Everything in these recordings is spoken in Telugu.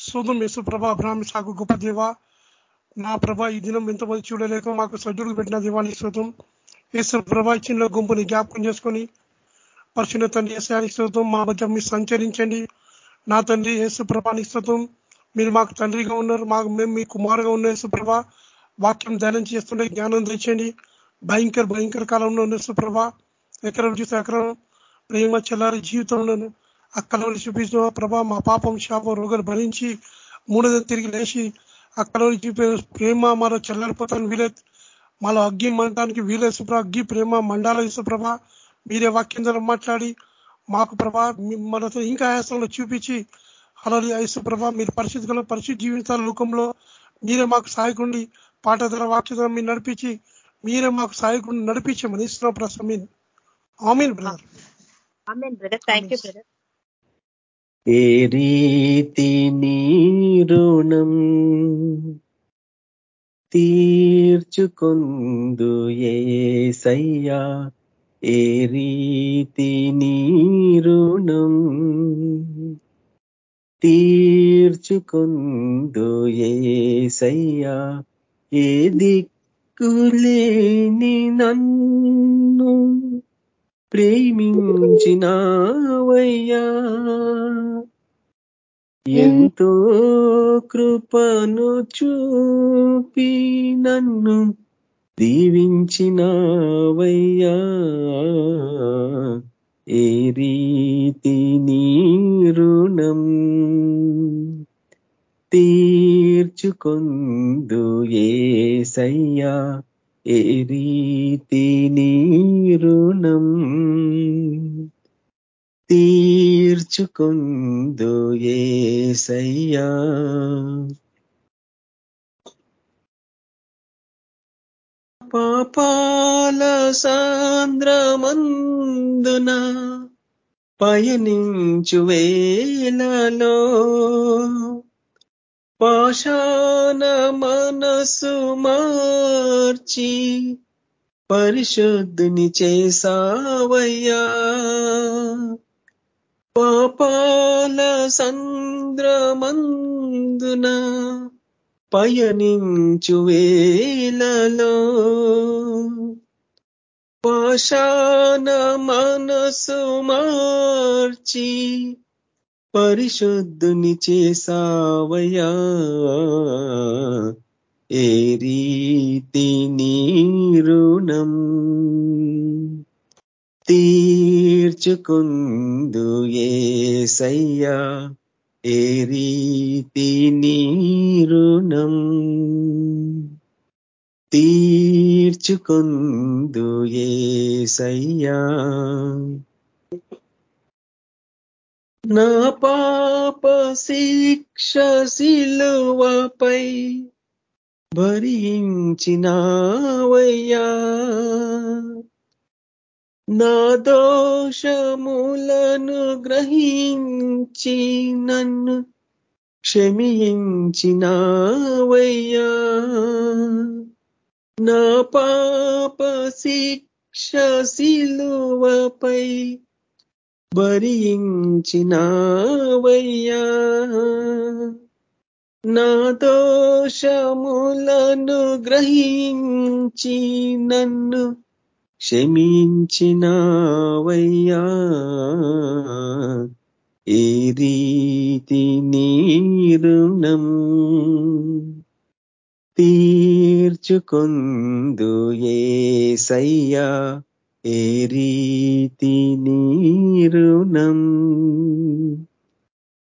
శోధం యేసు ప్రభా అబ్రాహ్మి సాగు గొప్ప దేవ. నా ప్రభ ఈ దినం ఎంతమంది చూడలేక మాకు సజ్జుడు పెట్టిన దివానికి శోతం యేసు ప్రభా చిన్న గుంపుని జ్ఞాపకం చేసుకొని పరిశున్న తండ్రి ఏసానికి శోతం మా మధ్య మీరు సంచరించండి. నా తండ్రి యేసు ప్రభానికి శోతం మీరు మాకు తండ్రిగా ఉన్నారు మాకు మేము మీ కుమారుగా ఉన్న యేసుప్రభ వాక్యం ధ్యానం చేస్తుండే జ్ఞానం తెచ్చండి. భయంకర భయంకర కాలంలో ఉన్న సుప్రభ ఎకరం చూస్తే ఎకరం ప్రేమ చెల్లారి జీవితంలోను అక్కలను చూపించిన ప్రభా మా పాపం శాపం రోగాలు భరించి మూడోది తిరిగి లేచి అక్కలో చూపే ప్రేమ మరో చల్లారిపోతాను వీలే మాలో అగ్గి మండటానికి వీలే సుప్ర అగ్గి ప్రేమ మండాల సుప్రభ మీరే వాక్యం ద్వారా మాట్లాడి మాకు ప్రభా మనతో ఇంకా ఆయాసంలో చూపించి అలాగే ఐసుప్రభ మీరు పరిస్థితుల్లో పరిస్థితి జీవితాల లోకంలో మీరే మాకు సహాయకుండి పాట ద్వారా వాక్య ద్వారా మీరు నడిపించి మీరే మాకు సహాయకుండా నడిపించమని ఇస్తున్నాం. ప్రసమీన్ ఆమెన్. బ్రదర్. ఏ రీతి నీరుణం తీర్చుకొందు ఏ సయ్యా? ఏ రీతి నీరుణం తీర్చుకొందు ఏ సయ్యా? ఏ దిక్కులేని నన్ను ప్రేమించినావయ్యా. ఎంతో కృపను చూపి నన్ను దీవించినావయ్యా. ఏ రీతి నీరుణం తీర్చుకొందు ఏ సయ్యా ఏ రీతి నీరుణం తీర్చుకుందు సయ్యా పాపాల సాంద్రమందున పయనించు వేలలో పాషాణ మనసు మార్చి పరిశుద్ధుని చేసావయ్యా పాపాల సంద్రమందున పయనించు వేలలో పాషాణ మనసు మార్చి పరిశుద్ధుని చేసావయా ఏ రీతి నీరుణం తీర్చుకుందు ఏసయ్యా సయ్యా ఏ రీతి నీరుణం తీర్చుకుందు ఏసయ్యా నా పాప శిక్ష శిలువపై భరించినావయ్యా. నా దోషములను గ్రహించి నన్ను క్షమించినావయ్యా. నా పాప శిక్ష శిలువపై భరించినావయ్యా నా దోషములను గ్రహించి నన్ను క్షమించినావయ్యా. ఏ రీతి నీరుణం తీర్చుకొందు ఏసయ్యా. సయ్యా ఏ రీతి నీరుణం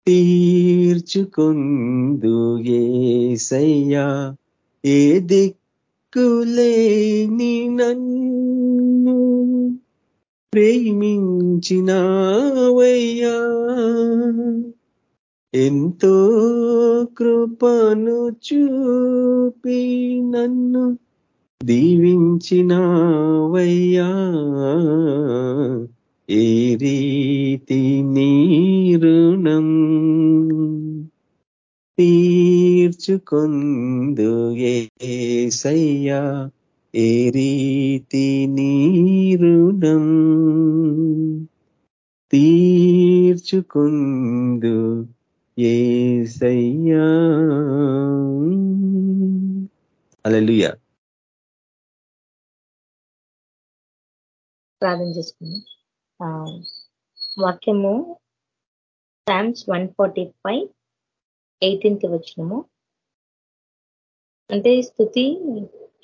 తీర్చుకొందు ఏసయ్యా. ఏ దిక్కులేని నన్ను ప్రేమించినవయ్యా. ఎంతో కృపను చూపి నన్ను దీవించినవయ్యా. ఏ రీతి నీరుణం తీర్చుకుందు ఏసయ్యా ఏ రీతి నీరుణం తీర్చుకుందు ఏసయ్యా. అలలుయ ప్రార్థన చేసుకుందాం. వాక్యము psalms one forty five eighteenth వచ్చినము అంటే స్థుతి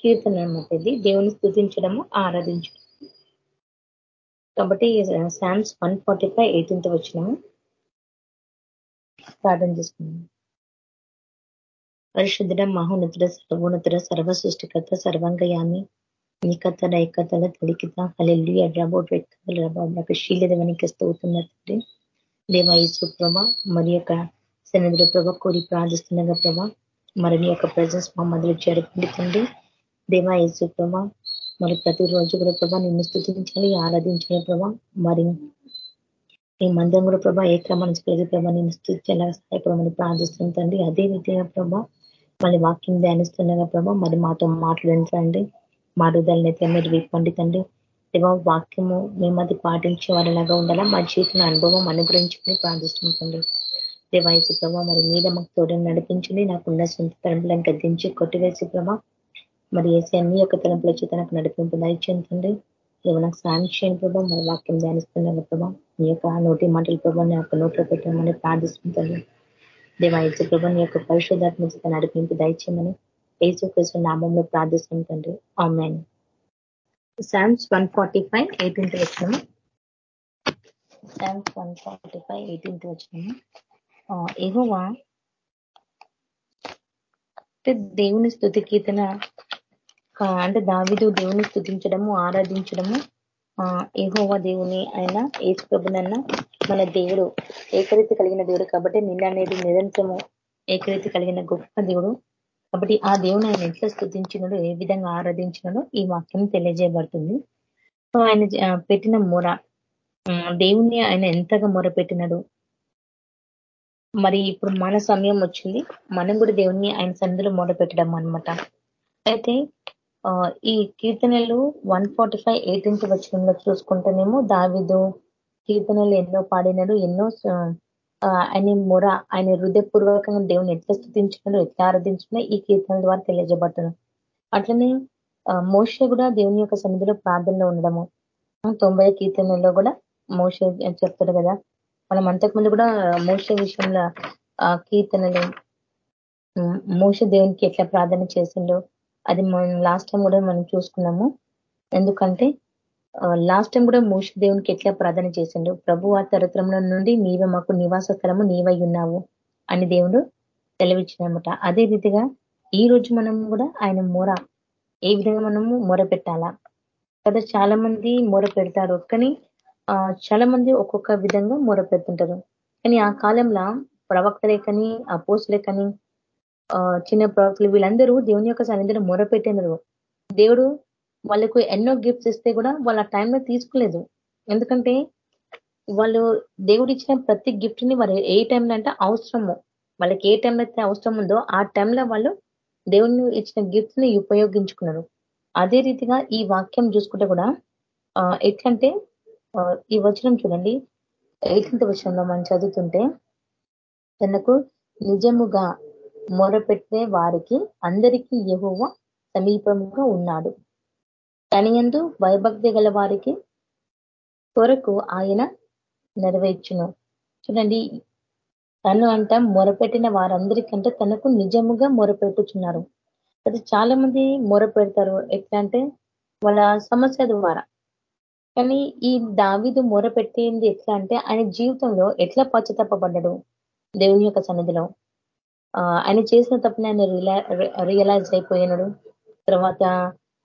కీర్తన అనమాట ఇది దేవుని స్థుతించడము ఆరాధించడం కాబట్టి psalms one forty five eighteenth వచ్చినాము ప్రార్థన చేసుకున్నాము పరిశుద్ధుడ మహోన్నతుడ సర్వోన్నతుడ సర్వ సృష్టికర్త సర్వంగయామి నికత నైకతల తొలికిత. హలెల్లి అడ్రాబోట్ వ్యక్తులు రబాబు శీలదేవానికి స్తవుతున్న తండ్రి దేవ ప్రభ మరి యొక్క సన్నిధిలో ప్రభ కోరి ప్రార్థిస్తుండగా ప్రభ. మరి నీ యొక్క ప్రజెన్స్ మా మధ్యలో చేరుకుంది తండ్రి దేవ ఈసు ప్రభ మరి ప్రతిరోజు కూడా ప్రభా నిన్ను స్థుతించాలి ఆరాధించాలి ప్రభా. మరి ఈ మందిరం కూడా ప్రభా ఏ క్రమానికి కలిగి ప్రభా నేను స్థుతించేలా సహాయపడమని ప్రార్థిస్తుంది తండ్రి. అదే రీతిగా ప్రభా మళ్ళీ వాక్యం ధ్యానిస్తుండగా ప్రభా మరి మాతో మాట్లాడించండి మాడుదలనైతే మీరు విప్పండి తండ్రి. దేవా వాక్యము మేమది పాటించే వారిలాగా ఉండాలా? మా జీవితం అనుభవం అనుగ్రహించుకుని ప్రార్థిస్తుంటండి దేవాయసు ప్రభా మరి మీద మాకు తోడని నడిపించండి. నాకున్న సొంత తలంపులను గద్దించి కొట్టివేసి ప్రభా మరి ఏసీ అన్ని యొక్క తలంపుల వచ్చి తనకు నడిపింపు దయచేంతండి దేవ నాకు సాయం చేయండి ప్రభా మరి వాక్యం ధ్యానిస్తున్నాను ప్రభా. నీ యొక్క నోటి మాటల ప్రభా నీ యొక్క నోట్లో పెట్టామని ప్రార్థిస్తుంటాను దేవాయసు ప్రభా నీ యొక్క పరిశుధాత్మ చేత నడిపింపు దయచేయమని ఏసుకృష్ణ నామంలో ప్రార్థిస్తుంటండి. Amen. Psalms one forty five eighteenth వచ్చినాము psalms one forty five eighteenth వచ్చినాము ఎహోవా దేవుని స్థుతి కీర్తన అంటే దావిదు దేవుని స్థుతించడము ఆరాధించడము ఏహోవా దేవుని ఆయన ఏసు ప్రభునన్న మన దేవుడు ఏకరీతి కలిగిన దేవుడు కాబట్టి నిన్న అనేది నిరంతరము ఏకరీతి కలిగిన గొప్ప దేవుడు. కాబట్టి ఆ దేవుని ఆయన ఎట్లా స్థుతించినడు ఏ విధంగా ఆరాధించినడో ఈ వాక్యం తెలియజేయబడుతుంది. సో ఆయన పెట్టిన మొర దేవుణ్ణి ఆయన ఎంతగా మొర పెట్టినడు మరి ఇప్పుడు మన సమయం వచ్చింది. మనం కూడా దేవుణ్ణి ఆయన సందులో మొర పెట్టడం అనమాట అయితే ఈ కీర్తనలు వన్ ఫార్టీ ఫైవ్ ఎయిటీన్త్ వచ్చినంలో చూసుకుంటేనేమో దావిదు కీర్తనలు ఎన్నో పాడినాడు ఎన్నో ఆయన మొర ఆయన హృదయపూర్వకంగా దేవుని ఎట్లా స్థుతించినాడో ఎట్లా ఆరాధించినా ఈ కీర్తనల ద్వారా తెలియజేయబడుతున్నాడు అట్లనే మోష కూడా దేవుని యొక్క సన్నిధిలో ప్రార్థనలో ఉండడము. తొంభై కీర్తనల్లో కూడా మోష చెప్తాడు కదా మనం అంతకుముందు కూడా మోష విషయంలో ఆ కీర్తనలు మోష దేవునికి ఎట్లా ప్రార్థన చేసిండో అది మనం లాస్ట్ టైం కూడా మనం చూసుకున్నాము. ఎందుకంటే లాస్ట్ టైం కూడా మోష దేవునికి ఎట్లా ప్రార్థన చేసిండు ప్రభు ఆ తరతరంలో నుండి నీవే మాకు నివాస స్థలము నీవై ఉన్నావు అని దేవుడు తెలివిచ్చినమాట అదే రీతిగా ఈ రోజు మనం కూడా ఆయన మొర ఏ విధంగా మనము మొర పెట్టాలా? కదా చాలా మంది మొర పెడతారు. కానీ చాలా మంది ఒక్కొక్క విధంగా మొరపెడుతుంటారు. కానీ ఆ కాలంలో ప్రవక్తలే కానీ అపోసులే కానీ చిన్న ప్రవక్తలు వీళ్ళందరూ దేవుని యొక్క సన్నిధిలో మూరపెట్టినారు. దేవుడు వాళ్ళకు ఎన్నో గిఫ్ట్స్ ఇస్తే కూడా వాళ్ళ టైంలో తీసుకోలేదు. ఎందుకంటే వాళ్ళు దేవుడు ఇచ్చిన ప్రతి గిఫ్ట్ని వారు ఏ టైంలో అంటే అవసరము. వాళ్ళకి ఏ టైంలో అయితే అవసరం ఉందో ఆ టైంలో వాళ్ళు దేవుని ఇచ్చిన గిఫ్ట్స్ని ఉపయోగించుకున్నారు. అదే రీతిగా ఈ వాక్యం చూసుకుంటే కూడా ఎట్లంటే ఈ వచనం చూడండి. ఎయిటీన్త్ వచనంలో మనం చదువుతుంటే తనకు నిజముగా మొరపెట్టే వారికి అందరికీ ఎహువ సమీపంగా ఉన్నాడు. తనియందు భయభక్తి గల వారికి కొరకు ఆయన నెరవేర్చును. చూడండి తను అంట మొరపెట్టిన వారందరికంటే తనకు నిజముగా మొరపెట్టుచున్నారు. అది చాలా మంది మొర పెడతారు ఎట్లా అంటే వాళ్ళ సమస్య ద్వారా. కానీ ఈ దావిదు మొర పెట్టింది ఎట్లా అంటే ఆయన జీవితంలో ఎట్లా పచ్చతప్పబడ్డాడు దేవుని యొక్క సన్నిధిలో? ఆయన చేసిన తప్పుని ఆయన రియలైజ్ అయిపోయినాడు. తర్వాత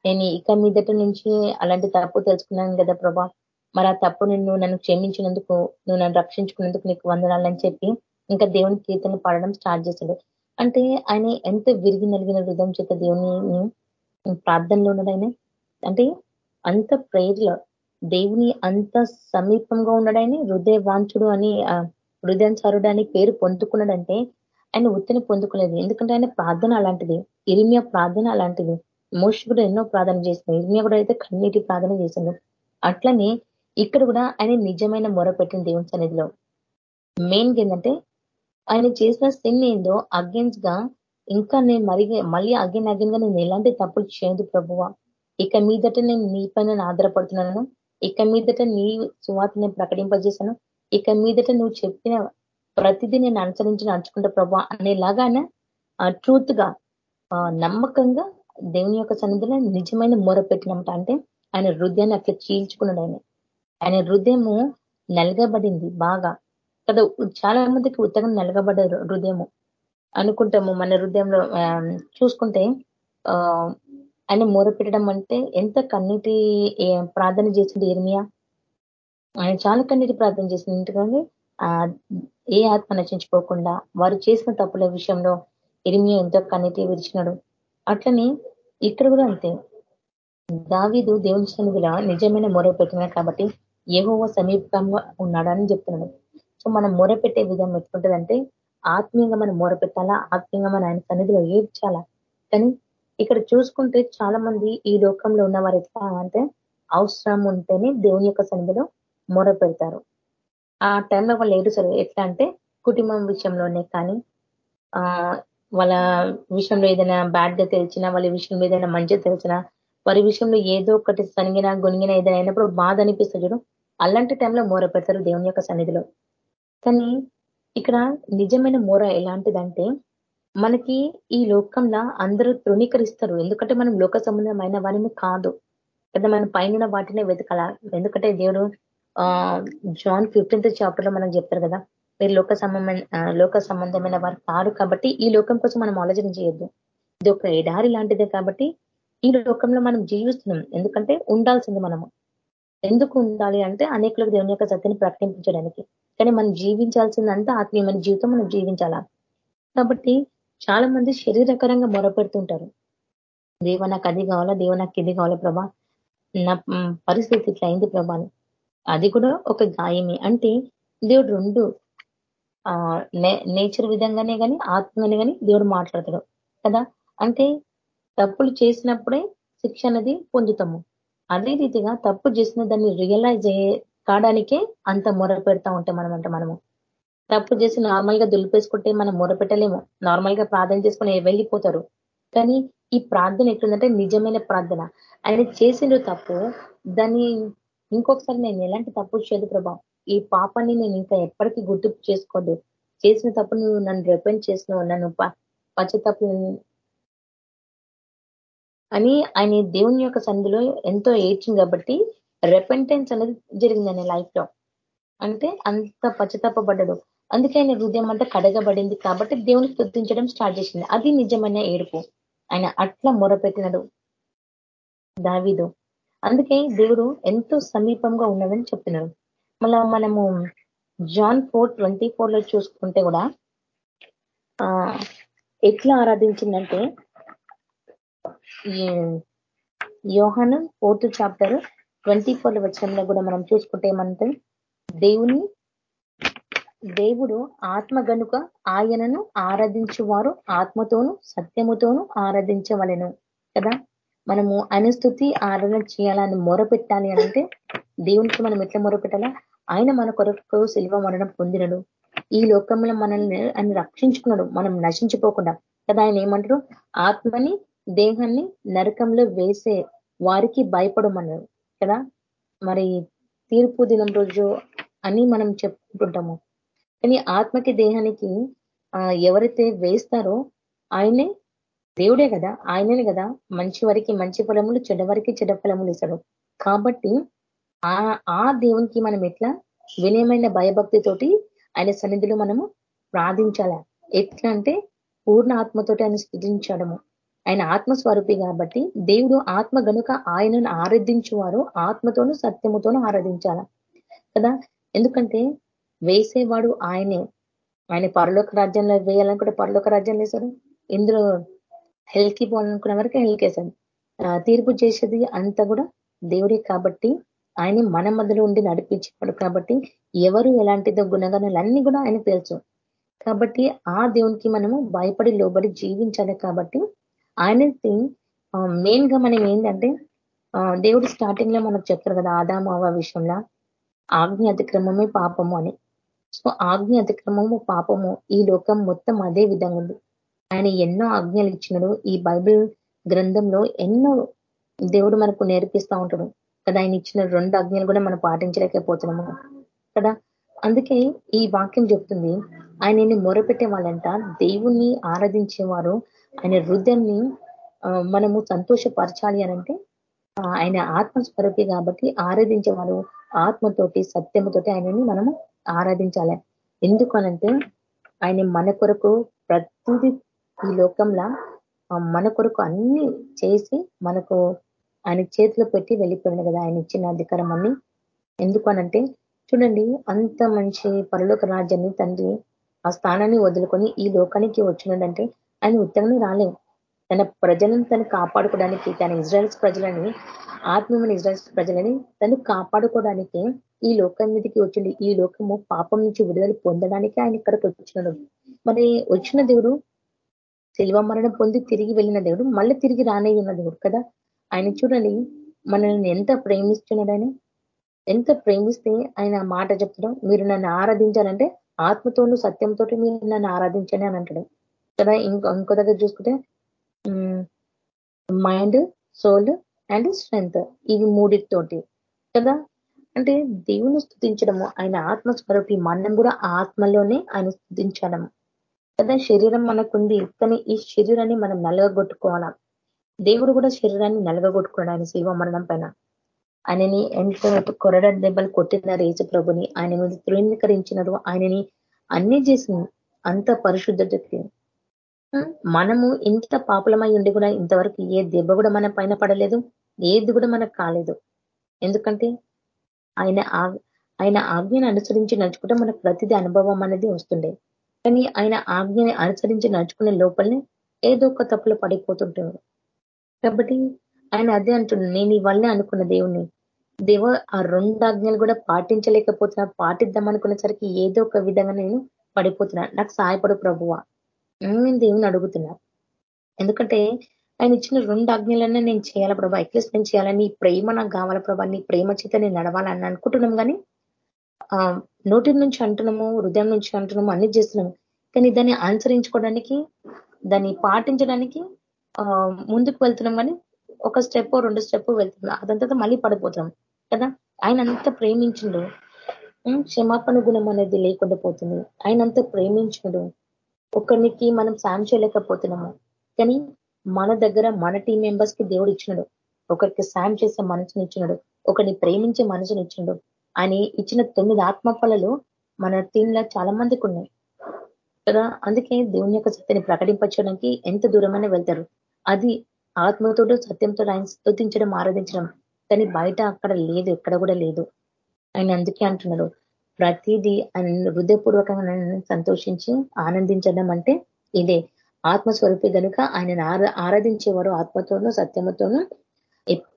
నేను ఇక మీదట నుంచి అలాంటి తప్పు తెలుసుకున్నాను కదా ప్రభా. మరి ఆ తప్పు నిన్ను నన్ను క్షమించినందుకు నువ్వు నన్ను రక్షించుకున్నందుకు నీకు వందనాలని చెప్పి ఇంకా దేవుని కీర్తన పాడడం స్టార్ట్ చేశాడు. అంటే ఆయన ఎంత విరిగి నలిగిన హృదయం చేత దేవుని ప్రార్థనలో ఉన్నాడు ఆయన? అంటే అంత ప్రేర్లో దేవుని అంత సమీపంగా ఉన్నాడని హృదయ వాంచుడు అని హృదయంచారుడు అని పేరు పొందుకున్నాడంటే ఆయన ఉత్తిని పొందుకోలేదు. ఎందుకంటే ఆయన ప్రార్థన అలాంటిది. ఇరిమియా ప్రార్థన అలాంటిది. మోష కూడా ఎన్నో ప్రార్థన చేసింది ఇరిమియా కూడా అయితే కన్నీటి ప్రార్థన చేసిండు. అట్లనే ఇక్కడ కూడా ఆయన నిజమైన మొర పెట్టిన దేవుని సన్నిధిలో. మెయిన్ ఏంటంటే ఆయన చేసిన సిన్ ఏందో అగేన్స్గా ఇంకా నేను మరి మళ్ళీ అగైన్ అగైన్గా నేను ఎలాంటి తప్పులు చేయదు ప్రభువ. ఇక మీదట నేను నీ పైన ఆధారపడుతున్నాను. ఇక మీదట నీ సువార్త నేను ప్రకటింపజేశాను ఇక మీదట నువ్వు చెప్పిన ప్రతిదీ నేను అనుసరించి నడుచుకుంటా ప్రభా అనేలాగానే ట్రూత్గా నమ్మకంగా దేవుని యొక్క సన్నిధిలో నిజమైన మూర పెట్టినమాట. అంటే ఆయన హృదయాన్ని అట్లా చీల్చుకున్నాడు ఆయన. ఆయన హృదయము నలగబడింది బాగా. కదా చాలా మందికి ఉత్తగం నలగబడ్డ హృదయము. అనుకుంటాము మన హృదయంలో చూసుకుంటే ఆ ఆయన మూర పెట్టడం అంటే ఎంత కన్నీటి ప్రార్థన చేసింది ఇర్మియా ఆయన చాలా కన్నీటి ప్రార్థన చేసింది. ఎందుకంటే ఆ ఏ ఆత్మ నశించుకోకుండా వారు చేసిన తప్పుల విషయంలో ఇరిమియా ఎంతో కన్నీటి విరిచినాడు. అట్లనే ఇక్కడ కూడా అంతే. దావీదు దేవుని సన్నిధిలో నిజమైన మొర పెట్టినాడు కాబట్టి ఏహోవో సమీపంగా ఉన్నాడని చెప్తున్నాడు. సో మనం మొర పెట్టే విధానం ఎట్లుంటుందంటే ఆత్మీయంగా మనం మొర పెట్టాలా ఆత్మీయంగా మన ఆయన సన్నిధిలో ఏడ్చాలా? కానీ ఇక్కడ చూసుకుంటే చాలా మంది ఈ లోకంలో ఉన్న వారు ఎట్లా అంటే అవసరం ఉంటేనే దేవుని యొక్క సన్నిధిలో మొర పెడతారు. ఆ టైంలో వాళ్ళు ఏడుస్తారు ఎట్లా అంటే కుటుంబం విషయంలోనే కానీ ఆ వాళ్ళ విషయంలో ఏదైనా బ్యాడ్గా తెలిసినా వాళ్ళ విషయంలో ఏదైనా మంచిగా తెలిసినా వారి విషయంలో ఏదో ఒకటి సనిగినా గొనిగిన ఏదైనా అయినప్పుడు బాధ అనిపిస్తుంది చూడు. అలాంటి టైంలో మూర పెడతారు దేవుని యొక్క సన్నిధిలో. కానీ ఇక్కడ నిజమైన మూర ఎలాంటిదంటే మనకి ఈ లోకంలో అందరూ తృణీకరిస్తారు. ఎందుకంటే మనం లోక సంబంధమైన వారిని కాదు. కదా మనం పైన వాటినే వెతకాల. ఎందుకంటే దేవుడు ఆ జాన్ ఫిఫ్టీన్త్ చాప్టర్లో మనం చెప్తారు కదా మీరు లోక సంబంధమైన లోక సంబంధమైన వారు కారు కాబట్టి ఈ లోకం కోసం మనం ఆలోచన చేయొద్దు. ఇది ఒక ఎడారి లాంటిదే కాబట్టి ఈ లోకంలో మనం జీవిస్తున్నాం. ఎందుకంటే ఉండాల్సింది మనము. ఎందుకు ఉండాలి అంటే అనేకులకు దేవుని యొక్క సత్యని ప్రకటించడానికి కానీ మనం జీవించాల్సిందంతా ఆత్మీయమైన జీవితం మనం జీవించాలా? కాబట్టి చాలా మంది శరీరకరంగా మొరపెడుతుంటారు. దేవ నాకు అది కావాలా దేవ నాకు ఇది కావాలా ప్రభా? నా పరిస్థితి ఇట్లా అయింది ప్రభా అది కూడా ఒక గాయమే. అంటే దేవుడు రెండు ఆ నేచర్ విధంగానే కానీ ఆత్మగానే కానీ దేవుడు మాట్లాడతాడు కదా? అంటే తప్పులు చేసినప్పుడే శిక్ష అనేది పొందుతాము. అదే రీతిగా తప్పు చేసిన దాన్ని రియలైజ్ కావడానికే అంత మొర పెడతా ఉంటాం మనం మనము. తప్పు చేసి నార్మల్గా దులిపేసుకుంటే మనం మొరపెట్టలేము నార్మల్గా ప్రార్థన చేసుకుని వెళ్ళిపోతారు. కానీ ఈ ప్రార్థన ఎట్లుందంటే నిజమైన ప్రార్థన. ఆయన చేసిండు తప్పు దాన్ని ఇంకొకసారి నేను ఎలాంటి తప్పు చేయదు ప్రభా. ఈ పాపాన్ని నేను ఇంకా ఎప్పటికీ గుర్తు చేసుకోదు. చేసిన తప్పు నువ్వు నన్ను రిపెండ్ చేసినావు నన్ను తప్పు అని ఆయన దేవుని యొక్క సంధిలో ఎంతో ఏడ్చింది కాబట్టి రెపెంటెన్స్ అనేది జరిగింది ఆయన లైఫ్లో. అంటే అంత పచ్చతప్పబడ్డాడు అందుకే ఆయన హృదయం అంతా కడగబడింది కాబట్టి దేవుని స్థుతించడం స్టార్ట్ చేసింది. అది నిజమైన ఏడుపు. ఆయన అట్లా మొరపెట్టినడు దావిదు. అందుకే దేవుడు ఎంతో సమీపంగా ఉన్నదని చెప్తున్నాడు. మళ్ళా మనము జాన్ ఫోర్ ట్వంటీ లో చూసుకుంటే కూడా ఎట్లా ఆరాధించిందంటే యోహన్ ఫోర్త్ చాప్టర్ ట్వంటీ ఫోర్ వచ్చంలో కూడా మనం చూసుకుంటే ఏమంటే దేవుని దేవుడు ఆత్మ గనుక ఆయనను ఆరాధించువారు ఆత్మతోను సత్యముతోను ఆరాధించవలను కదా? మనము అనుస్థుతి ఆరాధన చేయాలని మొరపెట్టాలి అంటే దేవునికి మనం ఎట్లా మొరపెట్టాలా? ఆయన మన కొరకు శిల్వ మరణం పొందినడు. ఈ లోకంలో మనల్ని ఆయన రక్షించుకున్నాడు. మనం నశించిపోకుండా కదా? ఆయన ఏమంటారు ఆత్మని దేహాన్ని నరకంలో వేసే వారికి భయపడమన్నారు కదా? మరి తీర్పు దినం రోజు అని మనం చెప్పుకుంటుంటాము. కానీ ఆత్మకి దేహానికి ఎవరైతే వేస్తారో ఆయనే దేవుడే కదా ఆయననే కదా మంచి వారికి మంచి ఫలములు చెడ్డవారికి చెడ్డ ఫలములు ఇస్తాడు. కాబట్టి ఆ దేవునికి మనం ఎట్లా వినయమైన భయభక్తితోటి ఆయన సన్నిధిలో మనము ప్రార్థించాల? ఎట్లా అంటే పూర్ణ ఆత్మతోటి ఆయన స్థుతించడము. ఆయన ఆత్మస్వరూపి కాబట్టి దేవుడు ఆత్మ గనుక ఆయనను ఆరాధించేవారు ఆత్మతోనూ సత్యముతోనూ ఆరాధించాల? కదా? ఎందుకంటే వేసేవాడు ఆయనే. ఆయన పరలోక రాజ్యంలో వేయాలనుకుంటే పరలోక రాజ్యంలో వేశారు ఇందులో హెల్కి పోవాలనుకున్న వరకు హెల్కేశాడు తీర్పు చేసేది అంతా కూడా దేవుడే కాబట్టి ఆయన మన మధ్యలో ఉండి నడిపించేవాడు కాబట్టి ఎవరు ఎలాంటిదో గుణగణాలు అన్ని కూడా ఆయన తెలుసు కాబట్టి ఆ దేవునికి మనము భయపడి లోబడి జీవించాలి కాబట్టి ఆయన మెయిన్గా మనం ఏంటంటే దేవుడు స్టార్టింగ్లో మనకు చెప్తారు కదా ఆదాము అవ విషయంలో ఆజ్ఞ అతిక్రమమే పాపము అని. సో ఆజ్ఞ అతిక్రమము పాపము ఈ లోకం మొత్తం అదే విధంగా ఉంది. ఆయన ఎన్నో ఆజ్ఞలు ఇచ్చినాడు. ఈ బైబిల్ గ్రంథంలో ఎన్నో దేవుడు మనకు నేర్పిస్తూ ఉంటాడు. కదా ఆయన ఇచ్చిన రెండు ఆజ్ఞలు కూడా మనం పాటించలేకపోతున్నాము. కదా? అందుకే ఈ వాక్యం చెప్తుంది ఆయనని మొరపెట్టే వాళ్ళంట దేవుణ్ణి ఆరాధించేవారు ఆయన హృదయాన్ని మనము సంతోషపరచాలి అనంటే ఆయన ఆత్మస్వరూపి కాబట్టి ఆరాధించేవారు ఆత్మతోటి సత్యముతోటి ఆయనని మనము ఆరాధించాలి. ఎందుకనంటే ఆయన మన కొరకు ప్రతిదీ ఈ లోకంలో మన కొరకు అన్ని చేసి మనకు ఆయన చేతిలో పెట్టి వెళ్ళిపోయింది కదా ఆయన ఇచ్చిన అధికారం అన్ని. ఎందుకనంటే చూడండి అంత మంచి పరలోక రాజ్యాన్ని తండ్రి ఆ స్థానాన్ని వదులుకొని ఈ లోకానికి వచ్చినాడంటే ఆయన ఉత్తమని రాలేదు తన ప్రజలను తను కాపాడుకోవడానికి తన ఇజ్రాయల్స్ ప్రజలని ఆత్మీయమైన ఇజ్రాయల్స్ ప్రజలని తను కాపాడుకోవడానికి ఈ లోకం మీదకి వచ్చింది. ఈ లోకము పాపం నుంచి విడుదల పొందడానికి ఆయన ఇక్కడికి వచ్చినాడు. మరి వచ్చిన దేవుడు శిల్వ మరణం పొంది తిరిగి వెళ్ళిన దేవుడు మళ్ళీ తిరిగి రానే ఉన్న దేవుడు కదా. ఆయన చూడండి మనల్ని ఎంత ప్రేమిస్తున్నాడని ఎంత ప్రేమిస్తే ఆయన మాట చెప్తాడు మీరు నన్ను ఆరాధించాలంటే ఆత్మతోనూ సత్యంతో మీరు నన్ను ఆరాధించండి అని అంటాడు. కదా ఇంకో ఇంకో దగ్గర చూసుకుంటే మైండ్ సోల్ అండ్ స్ట్రెంగ్త్ ఇవి మూడితోటి కదా? అంటే దేవుని స్థుతించడము ఆయన ఆత్మస్వరూపి మనం కూడా ఆత్మలోనే ఆయన స్థుతించడము కదా? శరీరం మనకుంది కానీ ఈ శరీరాన్ని మనం నలగొట్టుకోవాలా దేవుడు కూడా శరీరాన్ని నలగగొట్టుకున్నాడు ఆయన శివ మరణం పైన. ఆయనని ఎంత కొరడ దెబ్బలు కొట్టిన రేసు ప్రభుని ఆయన మీద తృణీకరించినారు ఆయనని అన్ని చేసింది అంత పరిశుద్ధతకి మనము ఇంత పాపులమై ఉండి కూడా ఇంతవరకు ఏ దెబ్బ కూడా మన పైన పడలేదు ఏది కూడా మనకు కాలేదు. ఎందుకంటే ఆయన ఆయన ఆజ్ఞను అనుసరించి నడుచుకుంటే మనకు ప్రతిదీ అనుభవం అనేది వస్తుండే. కానీ ఆయన ఆజ్ఞని అనుసరించి నడుచుకునే లోపలనే ఏదో ఒక తప్పులు పడిపోతుంటాడు కాబట్టి ఆయన అదే అంటున్నాడు నేను ఇవల్లే అనుకున్న దేవుణ్ణి. దేవ ఆ రెండు ఆజ్ఞలు కూడా పాటించలేకపోతున్నా పాటిద్దాం అనుకునేసరికి ఏదో ఒక విధంగా నేను పడిపోతున్నా. నాకు సహాయపడు ప్రభువా. నేను దేవుని అడుగుతున్నా. ఎందుకంటే ఆయన ఇచ్చిన రెండు ఆజ్ఞలన్నా నేను చేయాల ప్రభా? అట్లీస్ట్ నేను చేయాలని ప్రేమ నాకు కావాల ప్రభా? నీ ప్రేమ చేత నేను నడవాలని అనుకుంటున్నాం కానీ ఆ నోటి నుంచి అంటున్నాము హృదయం నుంచి అంటున్నాము అన్ని చేస్తున్నాము. కానీ దాన్ని అనుసరించుకోవడానికి దాన్ని పాటించడానికి ముందుకు వెళ్తున్నాం కానీ ఒక స్టెప్ రెండు స్టెప్ వెళ్తున్నాం. అదంతా మళ్ళీ పడిపోతున్నాం కదా? ఆయన అంత ప్రేమించిండు. క్షమాపణ గుణం అనేది లేకుండా పోతుంది. ఆయన అంత ప్రేమించుడు ఒకరికి మనం సాయం చేయలేకపోతున్నాము. కానీ మన దగ్గర మన టీం మెంబర్స్కి దేవుడు ఇచ్చినాడు. ఒకరికి సాయం చేసే మనసుని ఇచ్చినాడు. ఒకరిని ప్రేమించే మనసుని ఇచ్చినాడు. అని ఇచ్చిన తొమ్మిది ఆత్మఫలలు మన టీంలో చాలా మందికి ఉన్నాయి. కదా? అందుకే దేవుని యొక్క సత్యని ప్రకటించడానికి ఎంత దూరమైనా వెళ్తారు. అది ఆత్మతోడు సత్యంతో ఆయన స్థుతించడం ఆరాధించడం. కానీ బయట అక్కడ లేదు ఎక్కడ కూడా లేదు. ఆయన అందుకే అంటున్నాడు. ప్రతిదీ హృదయపూర్వకంగా సంతోషించి ఆనందించడం అంటే ఇదే. ఆత్మస్వరూపి కనుక ఆయన ఆరాధించేవారు ఆత్మతోనూ సత్యముతోనూ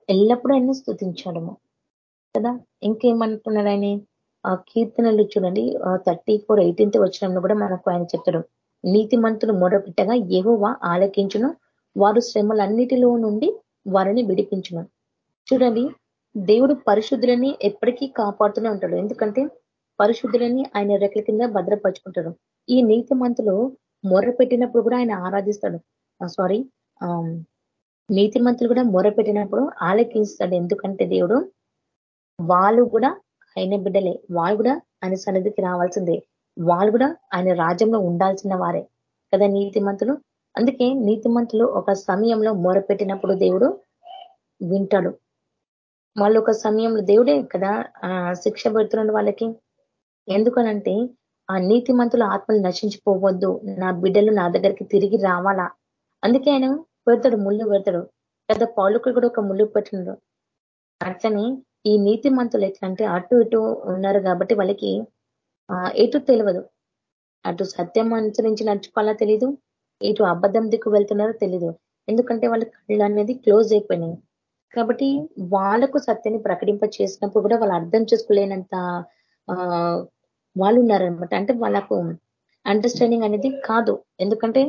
ఎల్లప్పుడూ ఆయన స్థుతించడము కదా? ఇంకేమంటున్నాడు ఆయన? ఆ కీర్తనలు చూడండి. థర్టీ ఫోర్ ఎయిటీన్త్ వచ్చినంలో కూడా మనకు ఆయన చెప్తాడు. నీతి మంతులు మొరపెట్టగా ఏవోవా ఆలకించును. వారు శ్రమలన్నిటిలో నుండి వారిని విడిపించును. చూడండి. దేవుడు పరిశుద్ధులని ఎప్పటికీ కాపాడుతూనే ఉంటాడు. ఎందుకంటే పరిశుద్ధులని ఆయన రెక్కల కింద భద్రపరుచుకుంటారు ఈ నీతి మంతులు మొర్ర పెట్టినప్పుడు కూడా ఆయన ఆరాధిస్తాడు. సారీ నీతి మంతులు కూడా మొర్ర పెట్టినప్పుడు ఆలకిస్తాడు ఎందుకంటే దేవుడు వాళ్ళు కూడా ఆయన బిడ్డలే. వాళ్ళు కూడా ఆయన సన్నిధికి రావాల్సిందే. వాళ్ళు కూడా ఆయన రాజ్యంలో ఉండాల్సిన వారే కదా నీతిమంతులు. అందుకే నీతిమంతులు ఒక సమయంలో మొరపెట్టినప్పుడు దేవుడు వింటాడు. వాళ్ళు ఒక సమయంలో దేవుడే కదా శిక్ష పెడుతున్నాడు వాళ్ళకి ఎందుకనంటే ఆ నీతిమంతుల ఆత్మలు నశించిపోవద్దు. నా బిడ్డలు నా దగ్గరికి తిరిగి రావాలా? అందుకే ఆయన పెడతాడు ముళ్ళు పెడతాడు. పెద్ద పాలకులు కూడా ఒక ముళ్ళు పెట్టినాడు అట్లనే ఈ నీతి మంతులు ఎట్లంటే అటు ఇటు ఉన్నారు కాబట్టి వాళ్ళకి ఎటు తెలియదు. అటు సత్యం అనుసరించి నడుచుకోవాలా తెలీదు. ఇటు అబద్ధం దిక్కు వెళ్తున్నారో తెలీదు. ఎందుకంటే వాళ్ళ కళ్ళు అనేది క్లోజ్ అయిపోయినాయి. కాబట్టి వాళ్ళకు సత్యాన్ని ప్రకటింప చేసినప్పుడు కూడా వాళ్ళు అర్థం చేసుకోలేనంత వాళ్ళు ఉన్నారనమాట అంటే వాళ్ళకు అండర్స్టాండింగ్ అనేది కాదు. ఎందుకంటే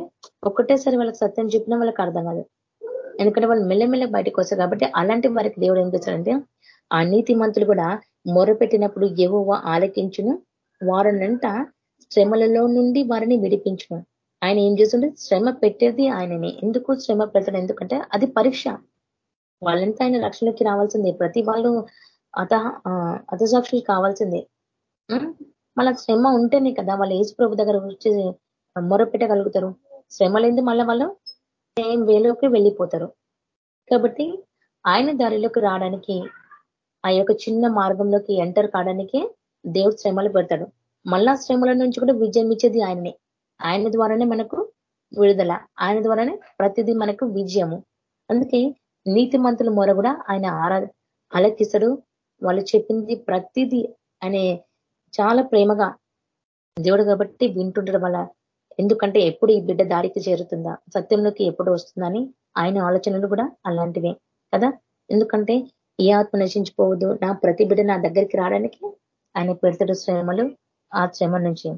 ఒక్కటేసారి వాళ్ళకి సత్యం చెప్పినా వాళ్ళకి అర్థం కాదు. ఎందుకంటే వాళ్ళు మెల్లమెల్ల బయటకు వస్తారు కాబట్టి అలాంటి వారికి దేవుడు ఏం చేస్తాడంటే ఆ నీతి మంతులు కూడా మొరపెట్టినప్పుడు ఎవో ఆలకించును. వారినంట శ్రమలలో నుండి వారిని విడిపించును. ఆయన ఏం చేస్తుంటే శ్రమ పెట్టేది ఆయనని. ఎందుకు శ్రమ పెట్టడం ఎందుకంటే అది పరీక్ష. వాళ్ళంతా ఆయన రక్షణకి రావాల్సిందే. ప్రతి వాళ్ళు అత అతసాక్షులు కావాల్సిందే. మళ్ళీ శ్రమ ఉంటేనే కదా వాళ్ళు ఏసు ప్రభు దగ్గర వచ్చి మొరపెట్టగలుగుతారు శ్రమ లేని మళ్ళీ వాళ్ళు సేమ్ వేలోకి వెళ్ళిపోతారు. కాబట్టి ఆయన దారిలోకి రావడానికి ఆ యొక్క చిన్న మార్గంలోకి ఎంటర్ కావడానికి దేవుడు శ్రమలు పెడతాడు. మళ్ళా శ్రమల నుంచి కూడా విజయం ఇచ్చేది ఆయననే. ఆయన ద్వారానే మనకు విడుదల. ఆయన ద్వారానే ప్రతిదీ మనకు విజయము. అందుకే నీతి మంతుల మొర కూడా ఆయన ఆరా ఆలకిస్తాడు. వాళ్ళు చెప్పింది ప్రతిదీ అనే చాలా ప్రేమగా దేవుడు కాబట్టి వింటుండడం వల్ల ఎందుకంటే ఎప్పుడు ఈ బిడ్డ దారికి చేరుతుందా? సత్యంలోకి ఎప్పుడు వస్తుందని ఆయన ఆలోచనలు కూడా అలాంటివే కదా? ఎందుకంటే ఏ ఆత్మ నశించిపోవద్దు? నా ప్రతి బిడ్డ నా దగ్గరికి రావడానికి ఆయన పెడతాడు శ్రమలు ఆ శ్రమ నుంచి.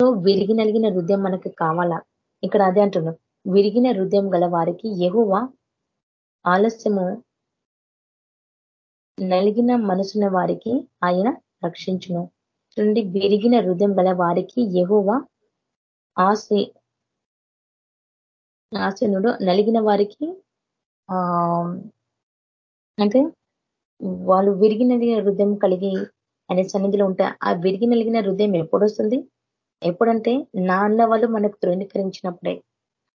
సో విరిగి నలిగిన హృదయం మనకి కావాలా? ఇక్కడ అదే అంటున్నాం విరిగిన హృదయం గల వారికి ఎగువ ఆలస్యము నలిగిన మనసున్న వారికి ఆయన రక్షించును. నుండి విరిగిన హృదయం గల వారికి ఎగువ ఆశ ఆశనుడు నలిగిన వారికి ఆ అంటే వాళ్ళు విరిగి నలిగిన హృదయం కలిగి అనే సన్నిధిలో ఉంటాయి ఆ విరిగి నలిగిన హృదయం ఎప్పుడు వస్తుంది? ఎప్పుడంటే నా అన్న వాళ్ళు మనకు ధృవీకరించినప్పుడే.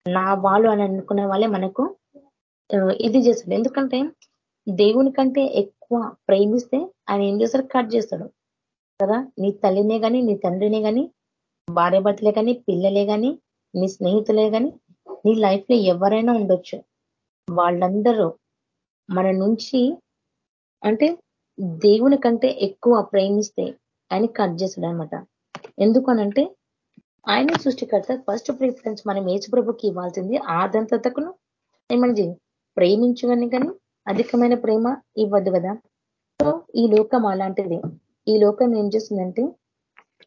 నా వాళ్ళు అని అనుకునే వాళ్ళే మనకు ఇది చేస్తాడు. ఎందుకంటే దేవుని కంటే ఎక్కువ ప్రేమిస్తే ఆయన ఏం చేస్తాడు? కట్ చేస్తాడు. కదా? నీ తల్లినే కానీ నీ తండ్రినే కానీ భార్య భర్తలే కానీ పిల్లలే కానీ నీ స్నేహితులే కానీ నీ లైఫ్లో ఎవరైనా ఉండొచ్చు. వాళ్ళందరూ మన నుంచి అంటే దేవుని కంటే ఎక్కువ ప్రేమిస్తే ఆయన కట్ చేస్తాడు అనమాట ఎందుకనంటే ఆయన సృష్టికర్త ఫస్ట్ ప్రిఫరెన్స్ మనం ప్రభుకి ఇవ్వాల్సింది ఆదంతతకును ఏమని ప్రేమించువని కానీ అధికమైన ప్రేమ ఇవ్వద్దు కదా? సో ఈ లోకం అలాంటిది. ఈ లోకం ఏం చేస్తుందంటే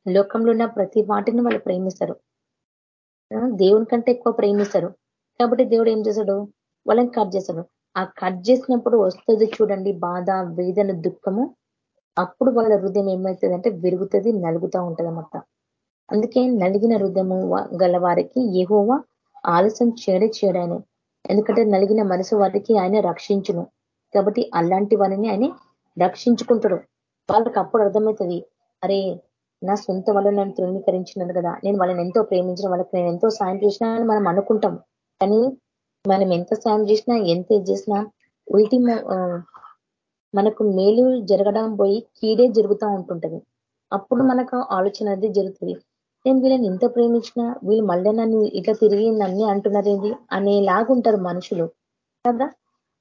లోకంలో ఉన్న ప్రతి వాటిని వాళ్ళు ప్రేమిస్తారు. దేవుని కంటే ఎక్కువ ప్రేమిస్తారు. కాబట్టి దేవుడు ఏం చేశాడు వాళ్ళని కట్ చేశాడు ఆ కట్ చేసినప్పుడు వస్తుంది చూడండి బాధ వేదన దుఃఖము. అప్పుడు వాళ్ళ హృదయం ఏమవుతుంది అంటే విరుగుతుంది నలుగుతూ ఉంటుంది అన్నమాట అందుకే నలిగిన హృదయము గల వారికి ఏహోవా ఆలస్యం చేయడే చేయడాయని ఎందుకంటే నలిగిన మనసు వారికి ఆయన రక్షించును. కాబట్టి అలాంటి వారిని ఆయన రక్షించుకుంటాడు. వాళ్ళకి అప్పుడు అర్థమవుతుంది అరే నా సొంత వాళ్ళు నన్ను తృణీకరించినాను కదా నేను వాళ్ళని ఎంతో ప్రేమించిన వాళ్ళకి నేను ఎంతో సాయం చేసినా అని మనం అనుకుంటాం. కానీ మనం ఎంత సాయం చేసినా ఎంత చేసినా ఉల్టి మనకు మేలు జరగడం పోయి కీడే జరుగుతూ ఉంటుంటది. అప్పుడు మనకు ఆలోచన అది జరుగుతుంది. నేను వీళ్ళని ఎంత ప్రేమించినా వీళ్ళు మళ్ళీ నన్ను ఇట్లా తిరిగి నన్ను అంటున్నారేంటి అనేలాగుంటారు మనుషులు. కదా?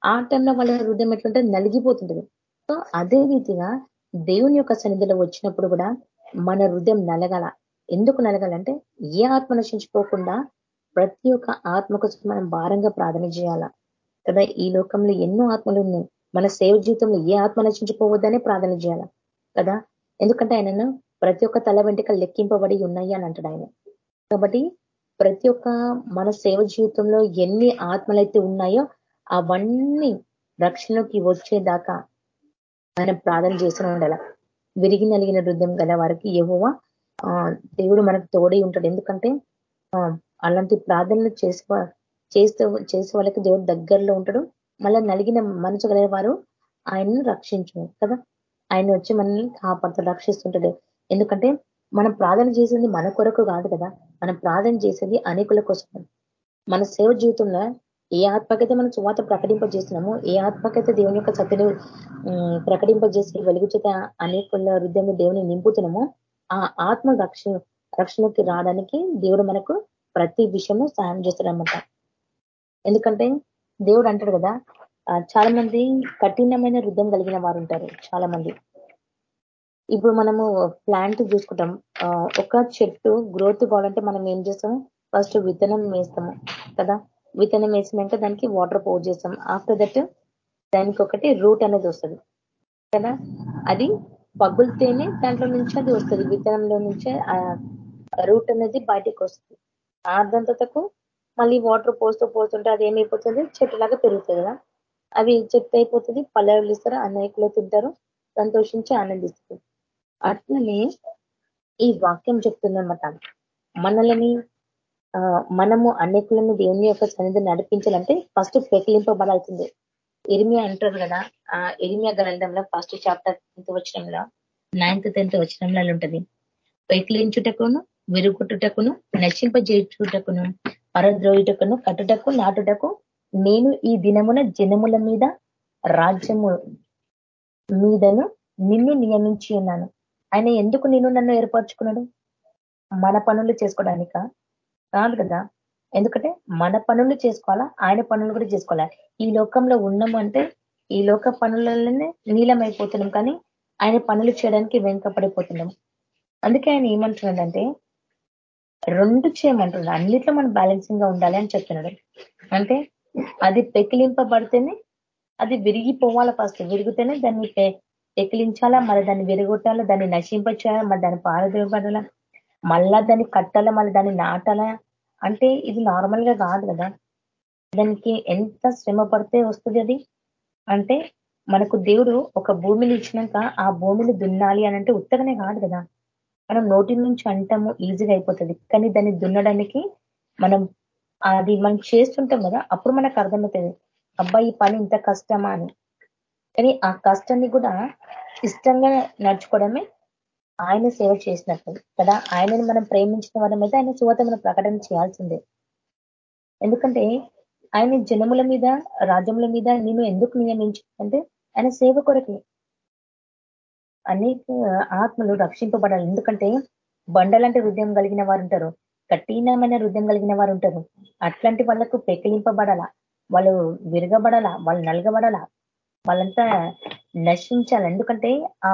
ఆ టైంలో వాళ్ళ హృదయం ఎట్లుంటే నలిగిపోతుంటది. సో అదే రీతిగా దేవుని యొక్క సన్నిధిలో వచ్చినప్పుడు కూడా మన హృదయం నలగల. ఎందుకు నలగాలంటే ఏ ఆత్మ నశించిపోకుండా ప్రతి ఒక్క ఆత్మ కోసం మనం భారంగా ప్రార్థన చేయాలా? కదా ఈ లోకంలో ఎన్నో ఆత్మలు ఉన్నాయి. మన సేవ జీవితంలో ఏ ఆత్మ నశించిపోవద్దనే ప్రార్థన చేయాలా? కదా ఎందుకంటే ఆయనను ప్రతి ఒక్క తల వెంటక లెక్కింపబడి ఉన్నాయి అని అంటాడు ఆయన. కాబట్టి ప్రతి ఒక్క మన సేవ జీవితంలో ఎన్ని ఆత్మలైతే ఉన్నాయో అవన్నీ రక్షణలోకి వచ్చేదాకా మనం ప్రార్థన చేస్తూనే ఉండాల. విరిగి నలిగిన హృదయం గల వారికి ఏవోవా దేవుడు మనకు తోడై ఉంటాడు. ఎందుకంటే అలాంటి ప్రార్థనలు చేసుకో చేస్తూ చేసే వాళ్ళకి దేవుడు దగ్గరలో ఉంటాడు. మళ్ళీ నలిగిన మనసు గల వారు ఆయనను రక్షించు కదా? ఆయన వచ్చి మనల్ని కాపాడుతాడు రక్షిస్తుంటాడు. ఎందుకంటే మనం ప్రార్థన చేసేది మన కొరకు కాదు కదా? మనం ప్రార్థన చేసేది అనేకుల కోసం మన సేవ జీవితంలో ఏ ఆత్మకైతే మనం చువాత ప్రకటింపజేస్తున్నామో ఏ ఆత్మకైతే దేవుని యొక్క సత్యను ప్రకటింపజేసి వెలుగుచేత అనేకుల హృదయంలో దేవుని నింపుతున్నామో ఆ ఆత్మ రక్షణ రక్షణకి రావడానికి దేవుడు మనకు ప్రతి విషయము సాయం చేస్తాడనమాట ఎందుకంటే దేవుడు అంటాడు కదా చాలా మంది కఠినమైన హృదయం కలిగిన వారు ఉంటారు చాలా మంది ఇప్పుడు మనము ప్లాంట్ చూసుకుంటాం ఒక చెట్టు గ్రోత్ కావాలంటే మనం ఏం చేస్తాము ఫస్ట్ విత్తనం వేస్తాము కదా? విత్తనం వేసినాక దానికి వాటర్ పోర్ చేస్తాం. ఆఫ్టర్ దట్ దానికి ఒకటి రూట్ అనేది వస్తుంది. కదా? అది పగులుతేనే దాంట్లో నుంచి అది వస్తుంది. విత్తనంలో నుంచే రూట్ అనేది బయటికి వస్తుంది. ఆర్ధంతకు మళ్ళీ వాటర్ పోస్తూ పోతుంటే అది ఏమైపోతుంది? చెట్టులాగా పెరుగుతుంది కదా? అవి చెట్టు అయిపోతుంది పల్లెలు ఇస్తారు అనేకులు తింటారు సంతోషించి ఆనందిస్తుంది అట్లనే ఈ వాక్యం చెప్తుందన్నమాట. మనల్ని మనము అనేకులను దేవుని యొక్క సన్నిధి నడిపించాలంటే ఫస్ట్ పెకిలింపబడాల్సిందే ఎరిమియా అంటారు కదా ఆ ఎరిమియా గ్రంథంలో ఫస్ట్ చాప్టర్ టెన్త్ వచ్చినంలో నైన్త్ టెన్త్ వచ్చినంలో ఉంటుంది. పెకిలించుటకును విరుగుట్టుటకును నశింపజేయుటకును పరద్రోయుటకును కట్టుటకు నాటుటకు నేను ఈ దినమున జనముల మీద రాజ్యము మీదను నిన్ను నియమించి ఉన్నాను. ఆయన ఎందుకు నిన్ను నన్ను ఏర్పరచుకున్నాడు? మన పనులు చేసుకోవడానిక? కాదు కదా? ఎందుకంటే మన పనులు చేసుకోవాలా? ఆయన పనులు కూడా చేసుకోవాలా? ఈ లోకంలో ఉన్నామంటే ఈ లోక పనులలోనే నీలమైపోతున్నాం కానీ ఆయన పనులు చేయడానికి వెనుకపడిపోతున్నాం అందుకే ఆయన ఏమంటున్నాడంటే రెండు చేయమంటున్నాడు. అన్నిట్లో మనం బ్యాలెన్సింగ్గా ఉండాలి అని చెప్తున్నాడు. అంటే అది పెకిలింపబడితేనే అది విరిగిపోవాలా ఫస్ట్ విరిగితేనే దాన్ని పెకిలించాలా? మరి దాన్ని విరగొట్టాలా? దాన్ని నశింపచేయాలా? మరి దాన్ని పారదోయబడాలా మళ్ళా దాన్ని కట్టాల మళ్ళీ దాన్ని నాటాలా? అంటే ఇది నార్మల్గా కాదు కదా. దానికి ఎంత శ్రమ పడితే వస్తుంది అది? అంటే మనకు దేవుడు ఒక భూమిని ఇచ్చినాక ఆ భూమిని దున్నాలి అని అంటే ఉత్తగనే కాదు కదా. మనం నోటి నుంచి అంటాము ఈజీగా అయిపోతుంది. కానీ దాన్ని దున్నడానికి మనం అది మనం చేస్తుంటాం కదా అప్పుడు మనకు అర్థమవుతుంది. అబ్బాయి ఈ పని ఇంత కష్టమా అని. కానీ ఆ కష్టాన్ని కూడా ఇష్టంగా నడుచుకోవడమే ఆయన సేవ చేసినట్టు కదా? ఆయనని మనం ప్రేమించిన వారమైతే ఆయన సువత మనం ప్రకటన చేయాల్సిందే. ఎందుకంటే ఆయన జనముల మీద రాజ్యముల మీద నేను ఎందుకు నియమించుకుంటే ఆయన సేవ కొరకే. అనేక ఆత్మలు రక్షింపబడాలి. ఎందుకంటే బండలంటే హృదయం కలిగిన వారు ఉంటారు కఠినమైన హృదయం కలిగిన వారు ఉంటారు అట్లాంటి వాళ్ళకు పెకిలింపబడాల? వాళ్ళు విరగబడాల? వాళ్ళు నలగబడాల? వాళ్ళంతా నశించాలి? ఎందుకంటే ఆ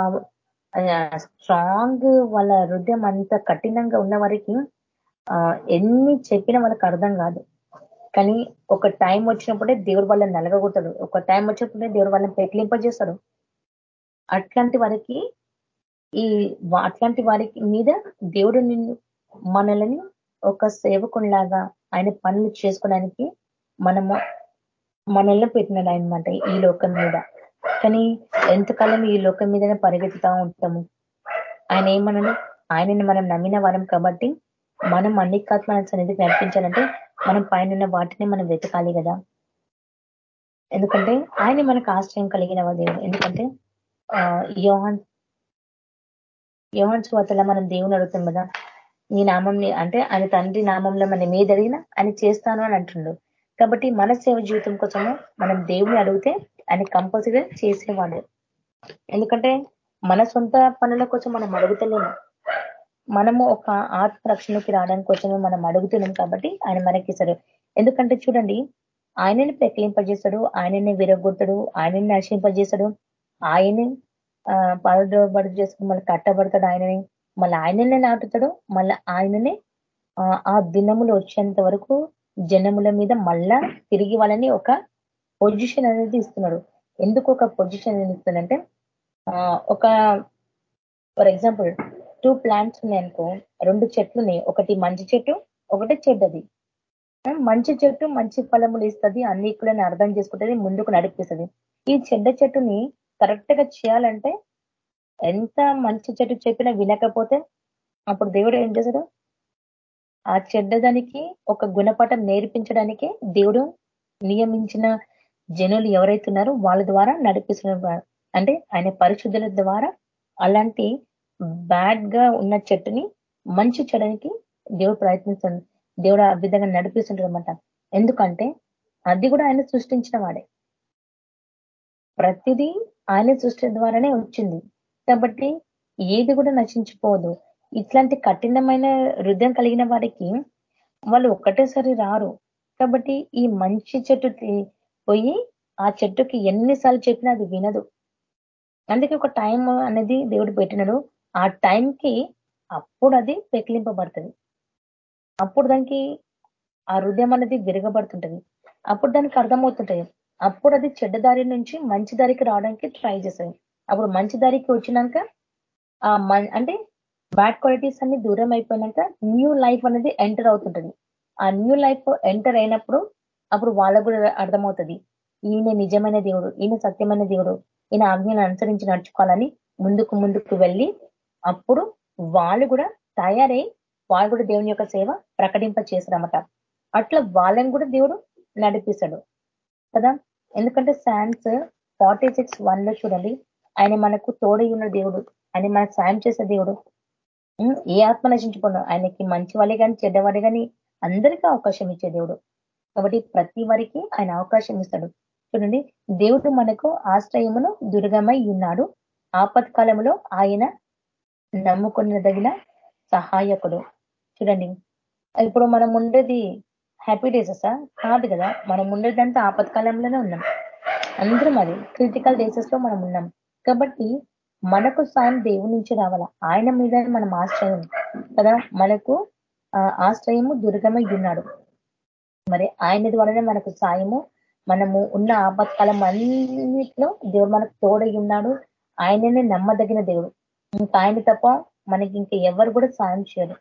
స్ట్రాంగ్ వాళ్ళ హృదయం అంత కఠినంగా ఉన్న వారికి ఎన్ని చెప్పినా వాళ్ళకి అర్థం కాదు. కానీ ఒక టైం వచ్చినప్పుడే దేవుడు వాళ్ళని నలగగొట్టాడు ఒక టైం వచ్చినప్పుడే దేవుడు వాళ్ళని పెట్లింపజేస్తాడు. అట్లాంటి వారికి ఈ అట్లాంటి వారికి మీద దేవుడు నిన్ను మనల్ని ఒక సేవకునిలాగా ఆయన పనులు చేసుకోవడానికి మనము మనల్ని పెట్టినాడు అనమాట ఈ లోకం మీద. కానీ ఎంతకాలం ఈ లోకం మీదనే పరిగెత్తుతా ఉంటాము? ఆయన ఏమన్నాడు ఆయనని మనం నమ్మిన వారం కాబట్టి మనం అన్నికాత్మ సన్నిధికి నడిపించాలంటే మనం పైన వాటిని మనం వెతకాలి కదా. ఎందుకంటే ఆయన మనకు ఆశ్రయం కలిగిన దేవుడు. ఎందుకంటే యోహన్ యోహన్ స్వాతలో మనం దేవుని అడుగుతాం కదా నీ నామంని అంటే ఆయన తండ్రి నామంలో మనం ఏదడిగినా ఆయన చేస్తాను అని అంటుండు. కాబట్టి మన సేవ జీవితం కోసము మనం దేవుని అడిగితే ఆయన కంపల్సరీగా చేసేవాడు ఎందుకంటే మన సొంత పనుల కోసం మనం అడుగుతలేము. మనము ఒక ఆత్మ రక్షణకి రావడానికి కోసమే మనం అడుగుతున్నాం కాబట్టి ఆయన మనకిస్తాడు. ఎందుకంటే చూడండి ఆయనని ప్రకలింపజేస్తాడు ఆయనని విరగొడతాడు ఆయనని నశింపజేస్తాడు ఆయనే పదబడి చేసుకుని మళ్ళీ కట్టబడతాడు ఆయనని మళ్ళీ ఆయననే నాటుతాడు మళ్ళీ ఆయననే ఆ దినములు వచ్చేంత వరకు జనముల మీద మళ్ళా తిరిగి వాళ్ళని ఒక పొజిషన్ అనేది ఇస్తున్నాడు. ఎందుకు ఒక పొజిషన్ అనేది ఇస్తుందంటే ఒక ఫర్ ఎగ్జాంపుల్ టూ ప్లాంట్స్ ఉన్నాయనుకో రెండు చెట్లుని ఒకటి మంచి చెట్టు ఒకటి చెడ్డది. మంచి చెట్టు మంచి ఫలములు ఇస్తుంది అన్ని కూడా అర్థం చేసుకుంటుంది ముందుకు నడిపిస్తుంది. ఈ చెడ్డ చెట్టుని కరెక్ట్గా చేయాలంటే ఎంత మంచి చెట్టు చెప్పినా వినకపోతే అప్పుడు దేవుడు ఏం చేశాడు ఆ చెడ్డదానికి ఒక గుణపాఠం నేర్పించడానికి దేవుడు నియమించిన జనులు ఎవరైతున్నారో వాళ్ళ ద్వారా నడిపిస్తున్న అంటే ఆయన పరిశుద్ధుల ద్వారా అలాంటి బ్యాడ్గా ఉన్న చెట్టుని మంచి చెడనికి దేవుడు ప్రయత్నిస్తుంది దేవుడు ఆ విధంగా నడిపిస్తుంటాడు ఎందుకంటే అది కూడా ఆయన సృష్టించిన వాడే. ప్రతిదీ ఆయన సృష్టి ద్వారానే వచ్చింది. కాబట్టి ఏది కూడా నశించిపోదు. ఇట్లాంటి కఠినమైన హృదయం కలిగిన వారికి వాళ్ళు ఒక్కటేసారి రారు. కాబట్టి ఈ మంచి చెట్టు పోయి ఆ చెట్టుకి ఎన్నిసార్లు చెప్పినా అది వినదు. అందుకే ఒక టైం అనేది దేవుడు పెట్టినాడు. ఆ టైంకి అప్పుడు అది పెకిలింపబడుతుంది. అప్పుడు దానికి ఆ హృదయం అనేది విరగబడుతుంటది. అప్పుడు దానికి అర్థమవుతుంటది. అప్పుడు అది చెడ్డ దారి నుంచి మంచి దారికి రావడానికి ట్రై చేస్తుంది. అప్పుడు మంచి దారికి వచ్చినాక ఆ అంటే బ్యాడ్ క్వాలిటీస్ అన్ని దూరం అయిపోయినాక న్యూ లైఫ్ అనేది ఎంటర్ అవుతుంటది. ఆ న్యూ లైఫ్ ఎంటర్ అయినప్పుడు అప్పుడు వాళ్ళకు కూడా అర్థమవుతుంది. ఈయన నిజమైన దేవుడు ఈయన సత్యమైన దేవుడు ఈయన ఆజ్ఞను అనుసరించి నడుచుకోవాలని ముందుకు ముందుకు వెళ్ళి అప్పుడు వాళ్ళు కూడా తయారై వాళ్ళు కూడా దేవుని యొక్క సేవ ప్రకటింప చేశారన్నమాట. అట్లా వాళ్ళని కూడా దేవుడు నడిపిస్తాడు. కదా? ఎందుకంటే శాన్స్ ఫార్టీ సిక్స్ వన్లో చూడండి. ఆయన మనకు తోడై ఉన్న దేవుడు ఆయన మనకు సాయం చేసే దేవుడు. ఏ ఆత్మ నశించుకున్నాడు ఆయనకి మంచి వాళ్ళే కానీ చెడ్డవాడే కానీ అందరికీ అవకాశం ఇచ్చే దేవుడు. కాబట్టి ప్రతి వారికి ఆయన అవకాశం ఇస్తాడు. చూడండి దేవుడు మనకు ఆశ్రయమును దుర్గమై ఉన్నాడు. ఆపత్కాలంలో ఆయన నమ్ముకున్నదగిన సహాయకుడు. చూడండి ఇప్పుడు మనం ఉండేది హ్యాపీ డేసెసా కాదు కదా మనం ఉండేదంతా ఆపత్కాలంలోనే ఉన్నాం. అందరం అది క్రిటికల్ డేసెస్లో మనం ఉన్నాం. కాబట్టి మనకు సాయం దేవుడి నుంచి రావాల? ఆయన మీద మనం ఆశ్రయం కదా? మనకు ఆశ్రయము దుర్గమై ఉన్నాడు. మరి ఆయన ద్వారానే మనకు సాయము. మనము ఉన్న ఆపత్కాలం అన్నిట్లో దేవుడు మనకు తోడై ఉన్నాడు. ఆయననే నమ్మదగిన దేవుడు. ఇంకా ఆయన తప్ప మనకి ఇంకా ఎవరు కూడా సాయం చేయరు.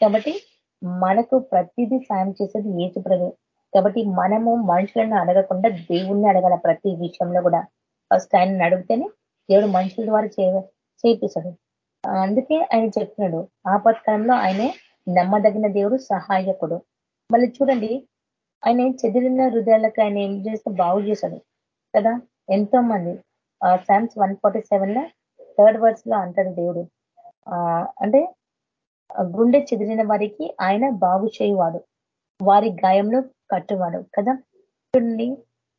కాబట్టి మనకు ప్రతిదీ సాయం చేసేది ఏసు ప్రభు కాబట్టి మనము మనుషులను అడగకుండా దేవుణ్ణి అడగాల ప్రతి విషయంలో కూడా. ఫస్ట్ ఆయన అడిగితేనే దేవుడు మనుషుల ద్వారా చేపిస్తాడు అందుకే ఆయన చెప్తున్నాడు ఆపత్కాలంలో ఆయనే నమ్మదగిన దేవుడు సహాయకుడు. మళ్ళీ చూడండి ఆయన చెదిరిన హృదయాలకు ఆయన ఏం చేస్తే బాగు చేశాడు కదా? ఎంతో మంది. సామ్స్ వన్ ఫార్టీ సెవెన్లో థర్డ్ వర్డ్స్లో అంటాడు దేవుడు. అంటే గుండె చెదిరిన వారికి ఆయన బాగు చేయువాడు. వారి గాయంలో కట్టువాడు కదా? చూడండి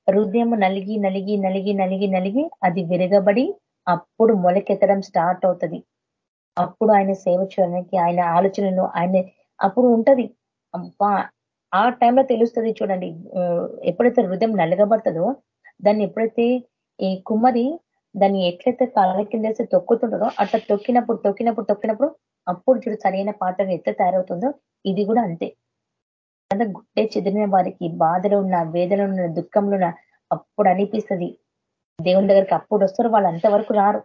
హృదయం నలిగి నలిగి నలిగి నలిగి నలిగి అది విరగబడి అప్పుడు మొలకెత్తడం స్టార్ట్ అవుతుంది. అప్పుడు ఆయన సేవ చేయడానికి ఆయన ఆలోచనలు ఆయన అప్పుడు ఉంటది. అబ్బా ఆ టైంలో తెలుస్తుంది చూడండి. ఎప్పుడైతే హృదయం నలగబడుతుందో దాన్ని ఎప్పుడైతే ఈ కుమ్మరి దాన్ని ఎట్లయితే కాళ్ళ కిందేసి తొక్కుతుంటుందో అట్లా తొక్కినప్పుడు తొక్కినప్పుడు తొక్కినప్పుడు అప్పుడు చూడు సరైన పాత్ర ఎట్లా తయారవుతుందో ఇది కూడా అంతే. కదా గుట్టే చెదిరిన వారికి బాధలో ఉన్న వేదన ఉన్న దుఃఖంలో ఉన్న అప్పుడు అనిపిస్తుంది. దేవుని దగ్గరికి అప్పుడు వస్తారు వాళ్ళు అంతవరకు రారు.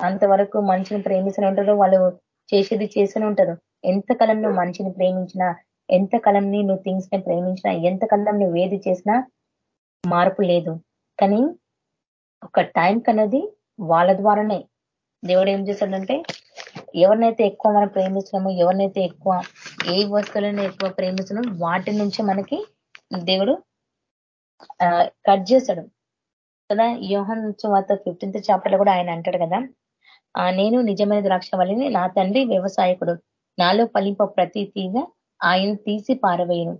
అంతవరకు మనిషిని ప్రేమిస్తూనే ఉంటారు వాళ్ళు చేసేది చేస్తూనే ఉంటారు. ఎంత నువ్వు మనిషిని ప్రేమించినా ఎంత కాలంని నువ్వు థింగ్స్ని ప్రేమించినా ఎంత కాలం నువ్వు ఏది చేసినా మార్పు లేదు. కానీ ఒక టైం కన్నది వాళ్ళ ద్వారానే. దేవుడు ఏం చేశాడంటే ఎవరినైతే ఎక్కువ మనం ప్రేమిస్తున్నామో ఎవరినైతే ఎక్కువ ఏ వస్తువులను ఎక్కువ ప్రేమించడం వాటి నుంచి మనకి దేవుడు కట్ చేశాడు. కదా యోహన్ వాత ఫిఫ్టీన్త్ చాప్టర్ కూడా ఆయన అంటాడు కదా నేను నిజమైన ద్రాక్ష వల్లిని నా తండ్రి వ్యవసాయకుడు. నాలో ఫలింప ప్రతి తీగ ఆయన తీసి పారవేయను.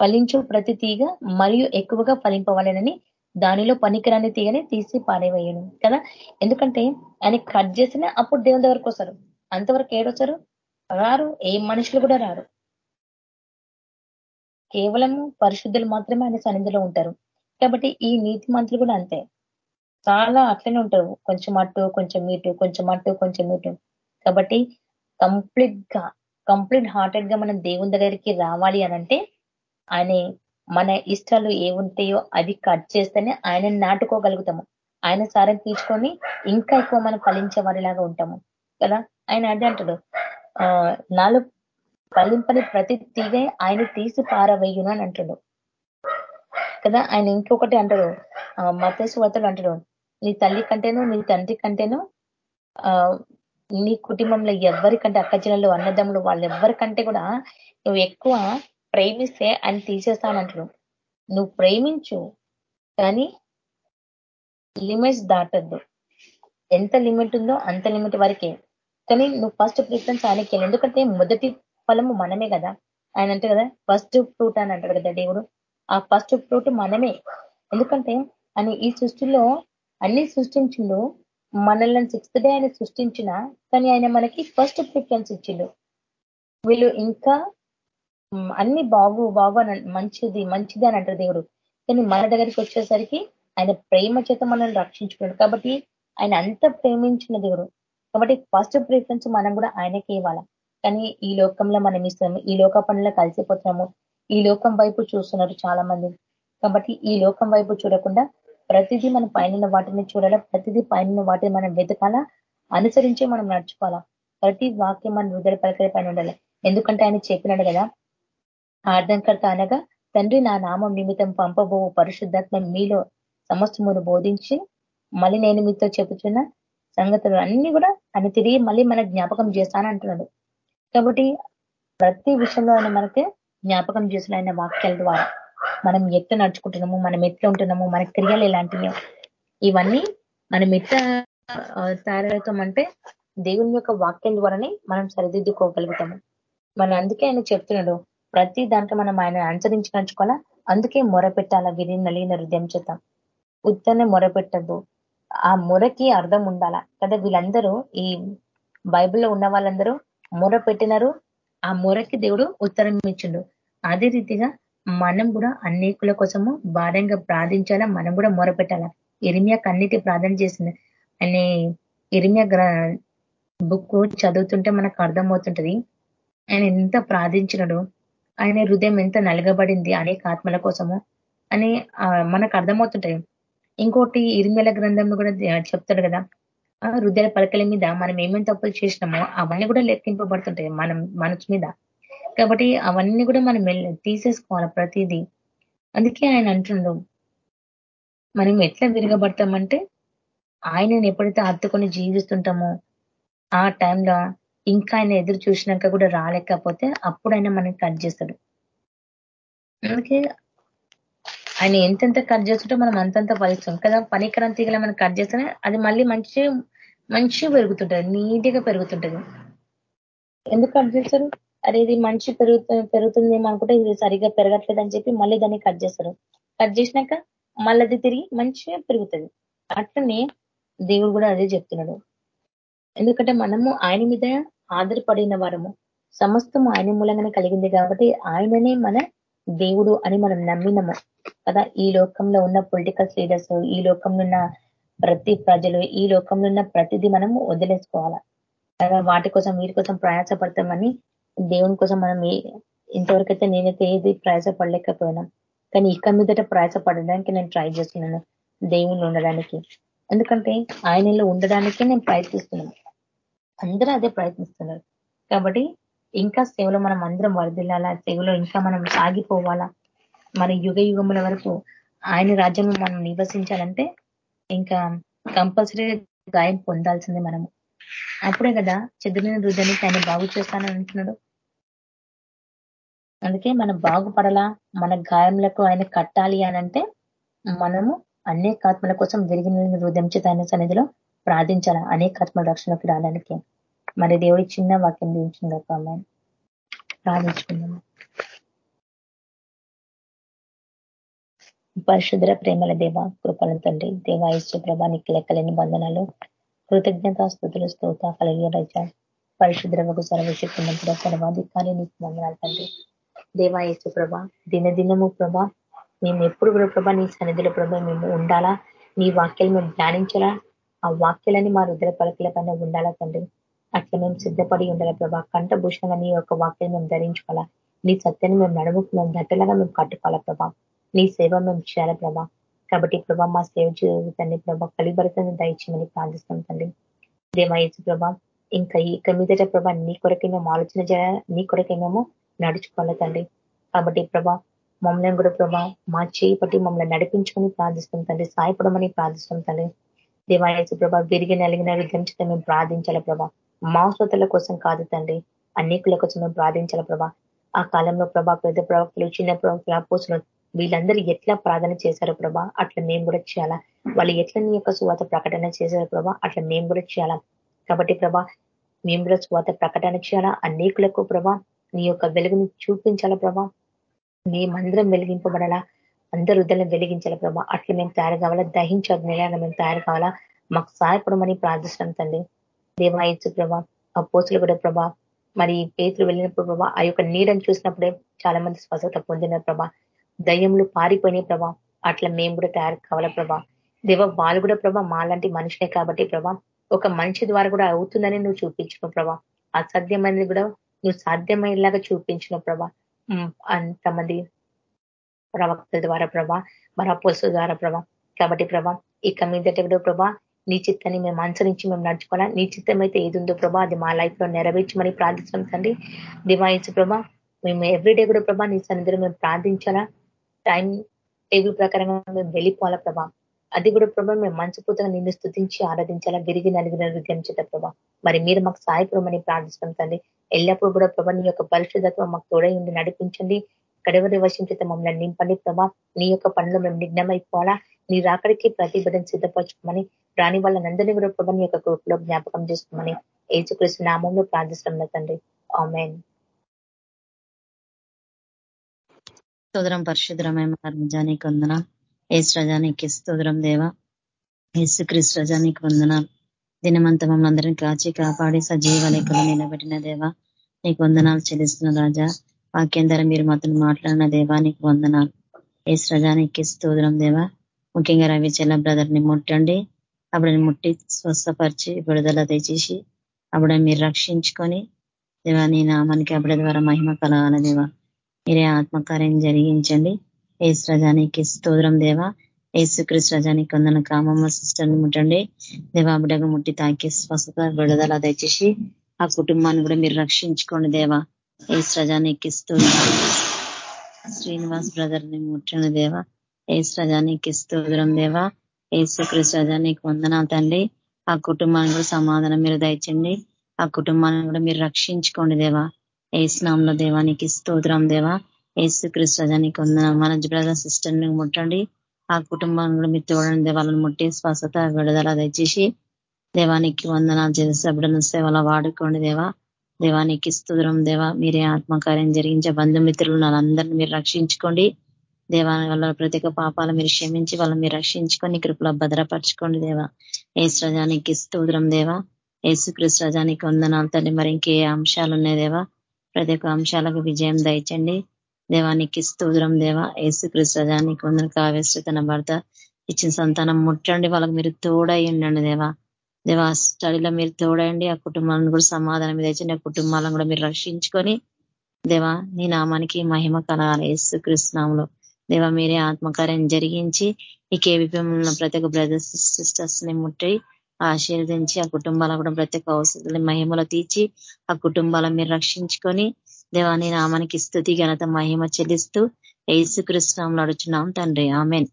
ఫలించు ప్రతి తీగ మరియు ఎక్కువగా ఫలింపవాలనని దానిలో పనికిరాని తీగని తీసి పారేవేయను కదా? ఎందుకంటే ఆయన కట్ చేసిన అప్పుడు దేవుని దగ్గరకు వస్తారు. అంతవరకు ఏడొచ్చారు రారు. ఏ మనుషులు కూడా రారు. కేవలం పరిశుద్ధులు మాత్రమే ఆయన సన్నిధిలో ఉంటారు. కాబట్టి ఈ నీతి మంత్రులు కూడా అంతే. చాలా అట్లనే ఉంటారు. కొంచెం అటు కొంచెం ఇటు కొంచెం అటు కొంచెం ఇటు. కాబట్టి కంప్లీట్గా కంప్లీట్ హార్టెడ్గా మనం దేవుని దగ్గరికి రావాలి అనంటే ఆయన మన ఇష్టాలు ఏముంటాయో అది కట్ చేస్తేనే ఆయన నాటుకోగలుగుతాము. ఆయన సారం తీర్చుకొని ఇంకా ఎక్కువ మనం ఫలించే వారిలాగా ఉంటాము. కదా? ఆయన అదే అంటాడు. నాలో ఫలింపని ప్రతి తీగ ఆయన తీసి పారవేయును అని అంటాడు. కదా? ఆయన ఇంకొకటి అంటాడు. మతేసు వతడు అంటాడు. నీ తల్లి కంటేను నీ తండ్రి కంటేను నీ కుటుంబంలో ఎవరికంటే అక్కజనులు అన్నదమ్ములు వాళ్ళు ఎవరికంటే కూడా నువ్వు ఎక్కువ ప్రేమిస్తే ఆయన తీసేస్తానంటాడు నువ్వు ప్రేమించు కానీ లిమిట్స్ దాటద్దు. ఎంత లిమిట్ ఉందో అంత లిమిట్ వరకే. కానీ నువ్వు ఫస్ట్ ప్రిఫరెన్స్ ఆయనకి ఎందుకంటే మొదటి ఫలము మనమే కదా. ఆయన అంటే కదా ఫస్ట్ ఫ్రూట్ అని అంటాడు కదా దేవుడు. ఆ ఫస్ట్ ఫ్రూట్ మనమే. ఎందుకంటే అని ఈ సృష్టిలో అన్ని సృష్టించిండు మనల్ని సిక్స్త్ డే ఆయన సృష్టించిన కానీ ఆయన మనకి ఫస్ట్ ప్రిఫరెన్స్ ఇచ్చిండు. వీళ్ళు ఇంకా అన్ని బాగు బాగు మంచిది మంచిది అని అంటారు దేవుడు. కానీ మన దగ్గరికి వచ్చేసరికి ఆయన ప్రేమ చేత మనల్ని రక్షించుకున్నాడు. కాబట్టి ఆయన అంత ప్రేమించిన దేవుడు. కాబట్టి ఫస్ట్ ప్రిఫరెన్స్ మనం కూడా ఆయనకి ఇవ్వాలి. కానీ ఈ లోకంలో మనం ఇస్తున్నాము ఈ లోక పనుల్లో కలిసిపోతున్నాము. ఈ లోకం వైపు చూస్తున్నారు చాలా మంది కాబట్టి ఈ లోకం వైపు చూడకుండా ప్రతిదీ మనం పైన వాటిని చూడాలా? ప్రతిదీ పైన వాటిని మనం వెతకాలా? అనుసరించి మనం నడుచుకోవాలా? ప్రతి వాక్యం మన హృదయ పలకల పైన ఉండాలి. ఎందుకంటే ఆయన చెప్పినాడు కదా ఆర్థంకర్త అనగా తండ్రి నా నామం నిమిత్తం పంపబో పరిశుద్ధాత్మ మీలో సమస్తమును బోధించి మళ్ళీ నేను మీతో చెబుతున్న సంగతులు అన్ని కూడా ఆయన తిరిగి మళ్ళీ మన జ్ఞాపకం చేస్తానంటున్నాడు కాబట్టి ప్రతి విషయంలో ఆయన మనకి జ్ఞాపకం చేసిన ఆయన వాక్యాల ద్వారా. మనం ఎట్లా నడుచుకుంటున్నాము మనం ఎట్లా ఉంటున్నాము మన క్రియలు ఎలాంటివి. ఇవన్నీ మనం ఎట్లా తయారవుతామంటే దేవుని యొక్క వాక్యం ద్వారానే మనం సరిదిద్దుకోగలుగుతాము. మన అందుకే ఆయన చెప్తున్నాడు ప్రతి దాంట్లో మనం ఆయన అనుసరించి నడుచుకోవాలా? అందుకే మొర పెట్టాలా విని నలిగిన హృదయం చేత ఉత్తనే మొరపెట్టద్దు ఆ మొరకి అర్థం ఉండాలా? కదా వీళ్ళందరూ ఈ బైబిల్లో ఉన్న వాళ్ళందరూ మొర పెట్టినారు ఆ మొరకి దేవుడు ఉత్తరం ఇచ్చిండు. అదే రీతిగా మనం కూడా అనేకుల కోసము భారంగా ప్రార్థించాలా? మనం కూడా మొరపెట్టాలా? ఎరిమియా ఇరిమియా కన్నిటి ప్రార్థన చేసింది. అనే ఇరిమియా బుక్ చదువుతుంటే మనకు అర్థమవుతుంటది. ఆయన ఎంత ప్రార్థించినడు ఆయన హృదయం ఎంత నలగబడింది అనేక ఆత్మల కోసము అని మనకు అర్థమవుతుంటాయి ఇంకోటి ఇరిమెల గ్రంథంలో కూడా చెప్తాడు కదా. హృదయ పలకల మీద మనం ఏమేమి తప్పులు చేసినామో అవన్నీ కూడా లెక్కింపబడుతుంటాయి మనం మనసు మీద. కాబట్టి అవన్నీ కూడా మనం తీసేసుకోవాలి ప్రతిదీ. అందుకే ఆయన అంటుండు మనం ఎట్లా విరగబడతామంటే ఆయనను ఎప్పుడైతే హత్తుకొని జీవిస్తుంటామో ఆ టైంలో ఇంకా ఆయన ఎదురు చూసినాక కూడా రాలేకపోతే అప్పుడైన మనకి కట్ చేస్తాడు. అందుకే ఆయన ఎంతెంత కట్ చేస్తుంటే మనం అంతంత ఫలిస్తాం. కదా పనికరం తీగల మనం కట్ చేస్తేనే అది మళ్ళీ మంచి మంచిగా పెరుగుతుంటది నీట్గా పెరుగుతుంటది. ఎందుకు కట్ చేస్తారు? అరే ఇది మంచి పెరుగుతుంది పెరుగుతుంది అనుకుంటే ఇది సరిగా పెరగట్లేదు అని చెప్పి మళ్ళీ దాన్ని కట్ చేస్తారు. కట్ చేసినాక మళ్ళీ అది తిరిగి మంచిగా పెరుగుతుంది. అట్లనే దేవుడు కూడా అదే చెప్తున్నాడు. ఎందుకంటే మనము ఆయన మీద ఆధారపడిన వారము. సమస్తము ఆయన మూలంగానే కలిగింది కాబట్టి ఆయననే మన దేవుడు అని మనం నమ్మినము. కదా ఈ లోకంలో ఉన్న పొలిటికల్ లీడర్స్ ఈ లోకంలో ఉన్న ప్రతి ప్రజలు ఈ లోకంలో ఉన్న ప్రతిదీ మనము వదిలేసుకోవాలా? వాటి కోసం వీటి కోసం ప్రయాసపడతామని దేవుని కోసం మనం ఇంతవరకైతే నేనైతే ఏది ప్రయాసపడలేకపోయినా కానీ ఇక మీదట ప్రయాసపడడానికి నేను ట్రై చేస్తున్నాను దేవుళ్ళు ఉండడానికి. ఎందుకంటే ఆయనలో ఉండడానికే నేను ప్రయత్నిస్తున్నాను. అందరూ అదే ప్రయత్నిస్తున్నారు. కాబట్టి ఇంకా సేవలో మనం అందరం వరదిల్లాలా? సేవలో ఇంకా మనం సాగిపోవాలా? మన యుగ యుగముల వరకు ఆయన రాజ్యంలో మనం నివసించాలంటే ఇంకా కంపల్సరీ గాయం పొందాల్సిందే మనము. అప్పుడే కదా చెదిరిన హృదయానికి ఆయన బాగు చేస్తానని అంటున్నాడు. అందుకే మనం బాగుపడలా మన గాయములకు ఆయన కట్టాలి అనంటే మనము అనేక ఆత్మల కోసం విరిగిన హృదయం చేత ఆయన సన్నిధిలో ప్రార్థించాలా? ఆత్మల రక్షణకు రావడానికి మరి దేవుడి చిన్న వాక్యం దించింది ఒక అమ్మాయి ప్రార్థించుకుందాము పరిశుద్ర ప్రేమల దేవ కృపల తండ్రి దేవాయశ్వ ప్రభానికి లెక్కలేని బంధనాలు కృతజ్ఞత స్థుతుల స్తోత కలిగిన రజ పరిశుద్రవకు సర్వశక్తున్నప్పుడు సర్వాధికారి నీకు మమ్మల్ని తండ్రి. దేవాయశ్వ ప్రభ దినదినము ప్రభ మేము ఎప్పుడు కూడా ప్రభా నీ సన్నిధిలో ప్రభ మేము ఉండాలా? నీ వాక్యాలు మేము ధ్యానించాలా? ఆ వాక్యాలని మా రుద్ర పలకల పైన ఉండాలా తండ్రి? అట్లా మేము సిద్ధపడి ఉండాలి ప్రభా? కంఠభూషణంగా నీ యొక్క వాక్యాన్ని మేము ధరించుకోవాలా? నీ సత్యాన్ని మేము నడుముకు మేము దట్టలాగా మేము కట్టుకోవాలా ప్రభా? నీ సేవ మేము చేయాలి ప్రభా? కాబట్టి ప్రభా మా సేవ జీవితాన్ని ప్రభా కలిబరతని దయచేయమని ప్రార్థిస్తాం తండ్రి. దేవాయసు ప్రభా ఇంకా ఇక మీదట ప్రభా నీ కొరకే మేము ఆలోచన చేయాలి నీ కొరకే మేము నడుచుకోవాలి తండ్రి. కాబట్టి ప్రభా మమ్మల్ని కూడా ప్రభా మా చేయి పట్టి మమ్మల్ని నడిపించుకొని ప్రార్థిస్తాం తండ్రి. సాయపడమని ప్రార్థిస్తాం తండ్రి. దేవాయసు ప్రభా విరిగి నలిగిన విధం మేము ప్రార్థించాలి ప్రభా. మా శ్రోతల కోసం కాదు తండ్రి అనేకుల కోసం మేము ప్రార్థించాలి ప్రభా. ఆ కాలంలో ప్రభా పెద్ద ప్రవక్తలు చిన్న ప్రవక్తలు అపోసులు వీళ్ళందరూ ఎట్లా ప్రార్థన చేశారు ప్రభా అట్లా మేము కూడా చేయాలా? వాళ్ళు ఎట్లా నీ యొక్క సువాత ప్రకటన చేశారు ప్రభా అట్లా మేము కూడా చేయాలా? కాబట్టి ప్రభా మేము కూడా స్వాత ప్రకటన చేయాలా? అనేకులకు ప్రభా నీ యొక్క వెలుగుని చూపించాలా ప్రభా? మేమందరం వెలిగింపబడాలా? అందరు హృదయం వెలిగించాల ప్రభా? అట్లా మేము తయారు కావాలా? దహించే మేము తయారు కావాలా? మాకు సహాయపడమని ప్రార్థిస్తాం తండ్రి. దేవాయత్సు ప్రభా ఆ పోతులు కూడా ప్రభా మరి పేతులు వెళ్ళినప్పుడు ప్రభా ఆ యొక్క నీడని చూసినప్పుడే చాలా మంది స్వస్థత పొందిన ప్రభా. దయ్యంలో పారిపోయినాయి ప్రభా. అట్లా మేము కూడా తయారు కావాలా ప్రభా. దేవ వాళ్ళు కూడా ప్రభా మాలాంటి మనిషినే కాబట్టి ప్రభా ఒక మనిషి ద్వారా కూడా అవుతుందని నువ్వు చూపించిన ప్రభా. అసాధ్యమైనది కూడా నువ్వు సాధ్యమయ్యేలాగా చూపించిన ప్రభా. అంతమంది ప్రవక్తల ద్వారా ప్రభా మన ద్వారా ప్రభా. కాబట్టి ప్రభా ఇక మీదట కూడా ప్రభా నీ చిత్తాన్ని మేము అనుసరించి మేము నడుచుకోవాలా. నీ చిత్తం అయితే ఏది ఉందో ప్రభా అది మా లైఫ్లో నెరవేర్చమని ప్రార్థిస్తాం తండ్రి. దివాయించు ప్రభా మేము ఎవ్రీడే కూడా ప్రభా నీ సన్నిధిలో మేము ప్రార్థించాలా. టైం టేబుల్ ప్రకారంగా మేము వెళ్ళిపోవాలా ప్రభా? అది కూడా ప్రభా మేము మంచిపోతున్నా నిన్ను స్థుతించి ఆరాధించాలా? విరిగి నలిగిన విగ్రహించేట ప్రభా? మరి మీరు మాకు సాయపడమని ప్రార్థిస్తాం తండ్రి. ఎల్లప్పుడూ కూడా ప్రభా నీ యొక్క పరిశుద్ధత్వం మాకు తోడై ఉండి నడిపించండి. కడవరి చేత మమ్మల్ని నింపండి ప్రభా. నీ యొక్క పనులు మేము నిఘ్నమైపోవాలా? నీ రాకడికి ప్రతి సిద్ధపరచుకోమని రాని వాళ్ళందరినీ కూడా ప్రభా నీ యొక్క గ్రూప్లో జ్ఞాపకం చేసుకోమని ఏచుకృష్ణ నామంలో ప్రార్థిస్తాం తండ్రి. ఆమెన్. స్తోత్రం పరిశుద్రమైన రజానికి వందన ఏసు రజానికి స్తోత్రం దేవ. ఏసు క్రిస్ రజానికి వందన దినమంతా మమ్మల్ని అందరినీ కాచి కాపాడి సజీవ లేఖలు నిలబెట్టిన దేవ నీకు వందనాలు చెల్లిస్తున్న రాజా. వాక్యం ద్వారా మీరు మాత్రం మాట్లాడిన దేవా నీకు వందనాలు. ఏసు రజానికి స్తోత్రం దేవ. ముఖ్యంగా రవి చెల్ల బ్రదర్ని ముట్టండి. అప్పుడు ముట్టి స్వస్థపరిచి విడుదల తెచ్చేసి అప్పుడు మీరు రక్షించుకొని దేవా నీ నామానికి అప్పుడే ద్వారా మహిమ కలగాల దేవా. మీరే ఆత్మకార్యం జరిగించండి. ఏసు స్రజానికి స్తోత్రం దేవా. ఏసుక్రీస్ రజానికి వందన కామమ్మ సిస్టర్ని ముట్టండి. దేవా ముట్టి తాకి స్వస్థత విడుదల దయచేసి ఆ కుటుంబాన్ని కూడా మీరు రక్షించుకోండి దేవా. ఏసు రజానికి స్తోత్రం. శ్రీనివాస్ బ్రదర్ని ముట్టండి దేవా. ఏసు రజానికి స్తోత్రం దేవా. ఏసుక్రీస్ రజానికి వందనాలు తండ్రి. ఆ కుటుంబాన్ని కూడా సమాధానం మీరు దయచండి. ఆ కుటుంబాన్ని కూడా మీరు రక్షించుకోండి దేవా. ఏసునాంలో దేవానికి స్తోత్రం దేవా. ఏసు కృష్ణజానికి వందన మన బ్రదర్ సిస్టర్ని ముట్టండి. ఆ కుటుంబాన్ని కూడా మీరు తోడండి. వాళ్ళని ముట్టి స్వస్థత విడుదల తెచ్చేసి దేవానికి వందనాలు. చేసే బిడ్డను సేవలో వాడుకోండి దేవా. దేవానికి స్తోత్రం దేవా. మీరే ఆత్మకార్యం జరిగించే బంధుమిత్రులు అందరినీ మీరు రక్షించుకోండి. దేవాని వల్ల ప్రత్యేక పాపాలు మీరు క్షమించి వాళ్ళని మీరు రక్షించుకొని కృపలో భద్రపరచుకోండి దేవా. ఏసు రజానికి స్తోత్రం దేవా. ఏసుకృష్ణ రజానికి వందనాలు. తల్లి మరి ఇంకే అంశాలు ఉన్నాయి దేవా. ప్రతి ఒక్క అంశాలకు విజయం దయచండి. దేవానికి స్తోత్రం దేవ. ఏసుక్రీస్తు రజానికి వందన కావేస్తూ తన భర్త ఇచ్చిన సంతానం ముట్టండి. వాళ్ళకి మీరు తోడై ఉండండి దేవా. దేవా స్టడీలో మీరు తోడండి ఆ కుటుంబాలను కూడా సమాధానం మీద ఇచ్చండి ఆ కుటుంబాలను కూడా మీరు రక్షించుకొని దేవా నీ నామానికి మహిమ కలగాలి. యేసుకృష్ణంలో దేవా మీరే ఆత్మకార్యం జరిగించి ఈ కేవీపీఎంలో ప్రతి ఒక్క బ్రదర్స్ సిస్టర్స్ని ముట్టి ఆశీర్వదించి ఆ కుటుంబాల కూడా ప్రత్యేక అవసరాలని మహిమలో తీర్చి ఆ కుటుంబాలను మీరు రక్షించుకొని దేవాని నామానికి స్థుతి ఘనత మహిమ చెల్లిస్తూ ఏసుకృష్ణంలో అడుచున్నాం తండ్రి. ఆమెన్.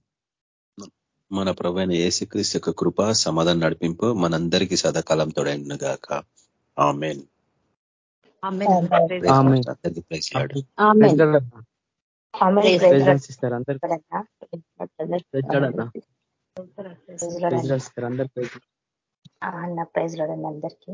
మన ప్రభు అయిన ఏసుక్రీస్తు యొక్క కృప సమాధానం నడిపింపు మనందరికీ సదాకాలం తోడైన గాక ఆమెన్. అన్న ప్రైజ్లో అందరికీ.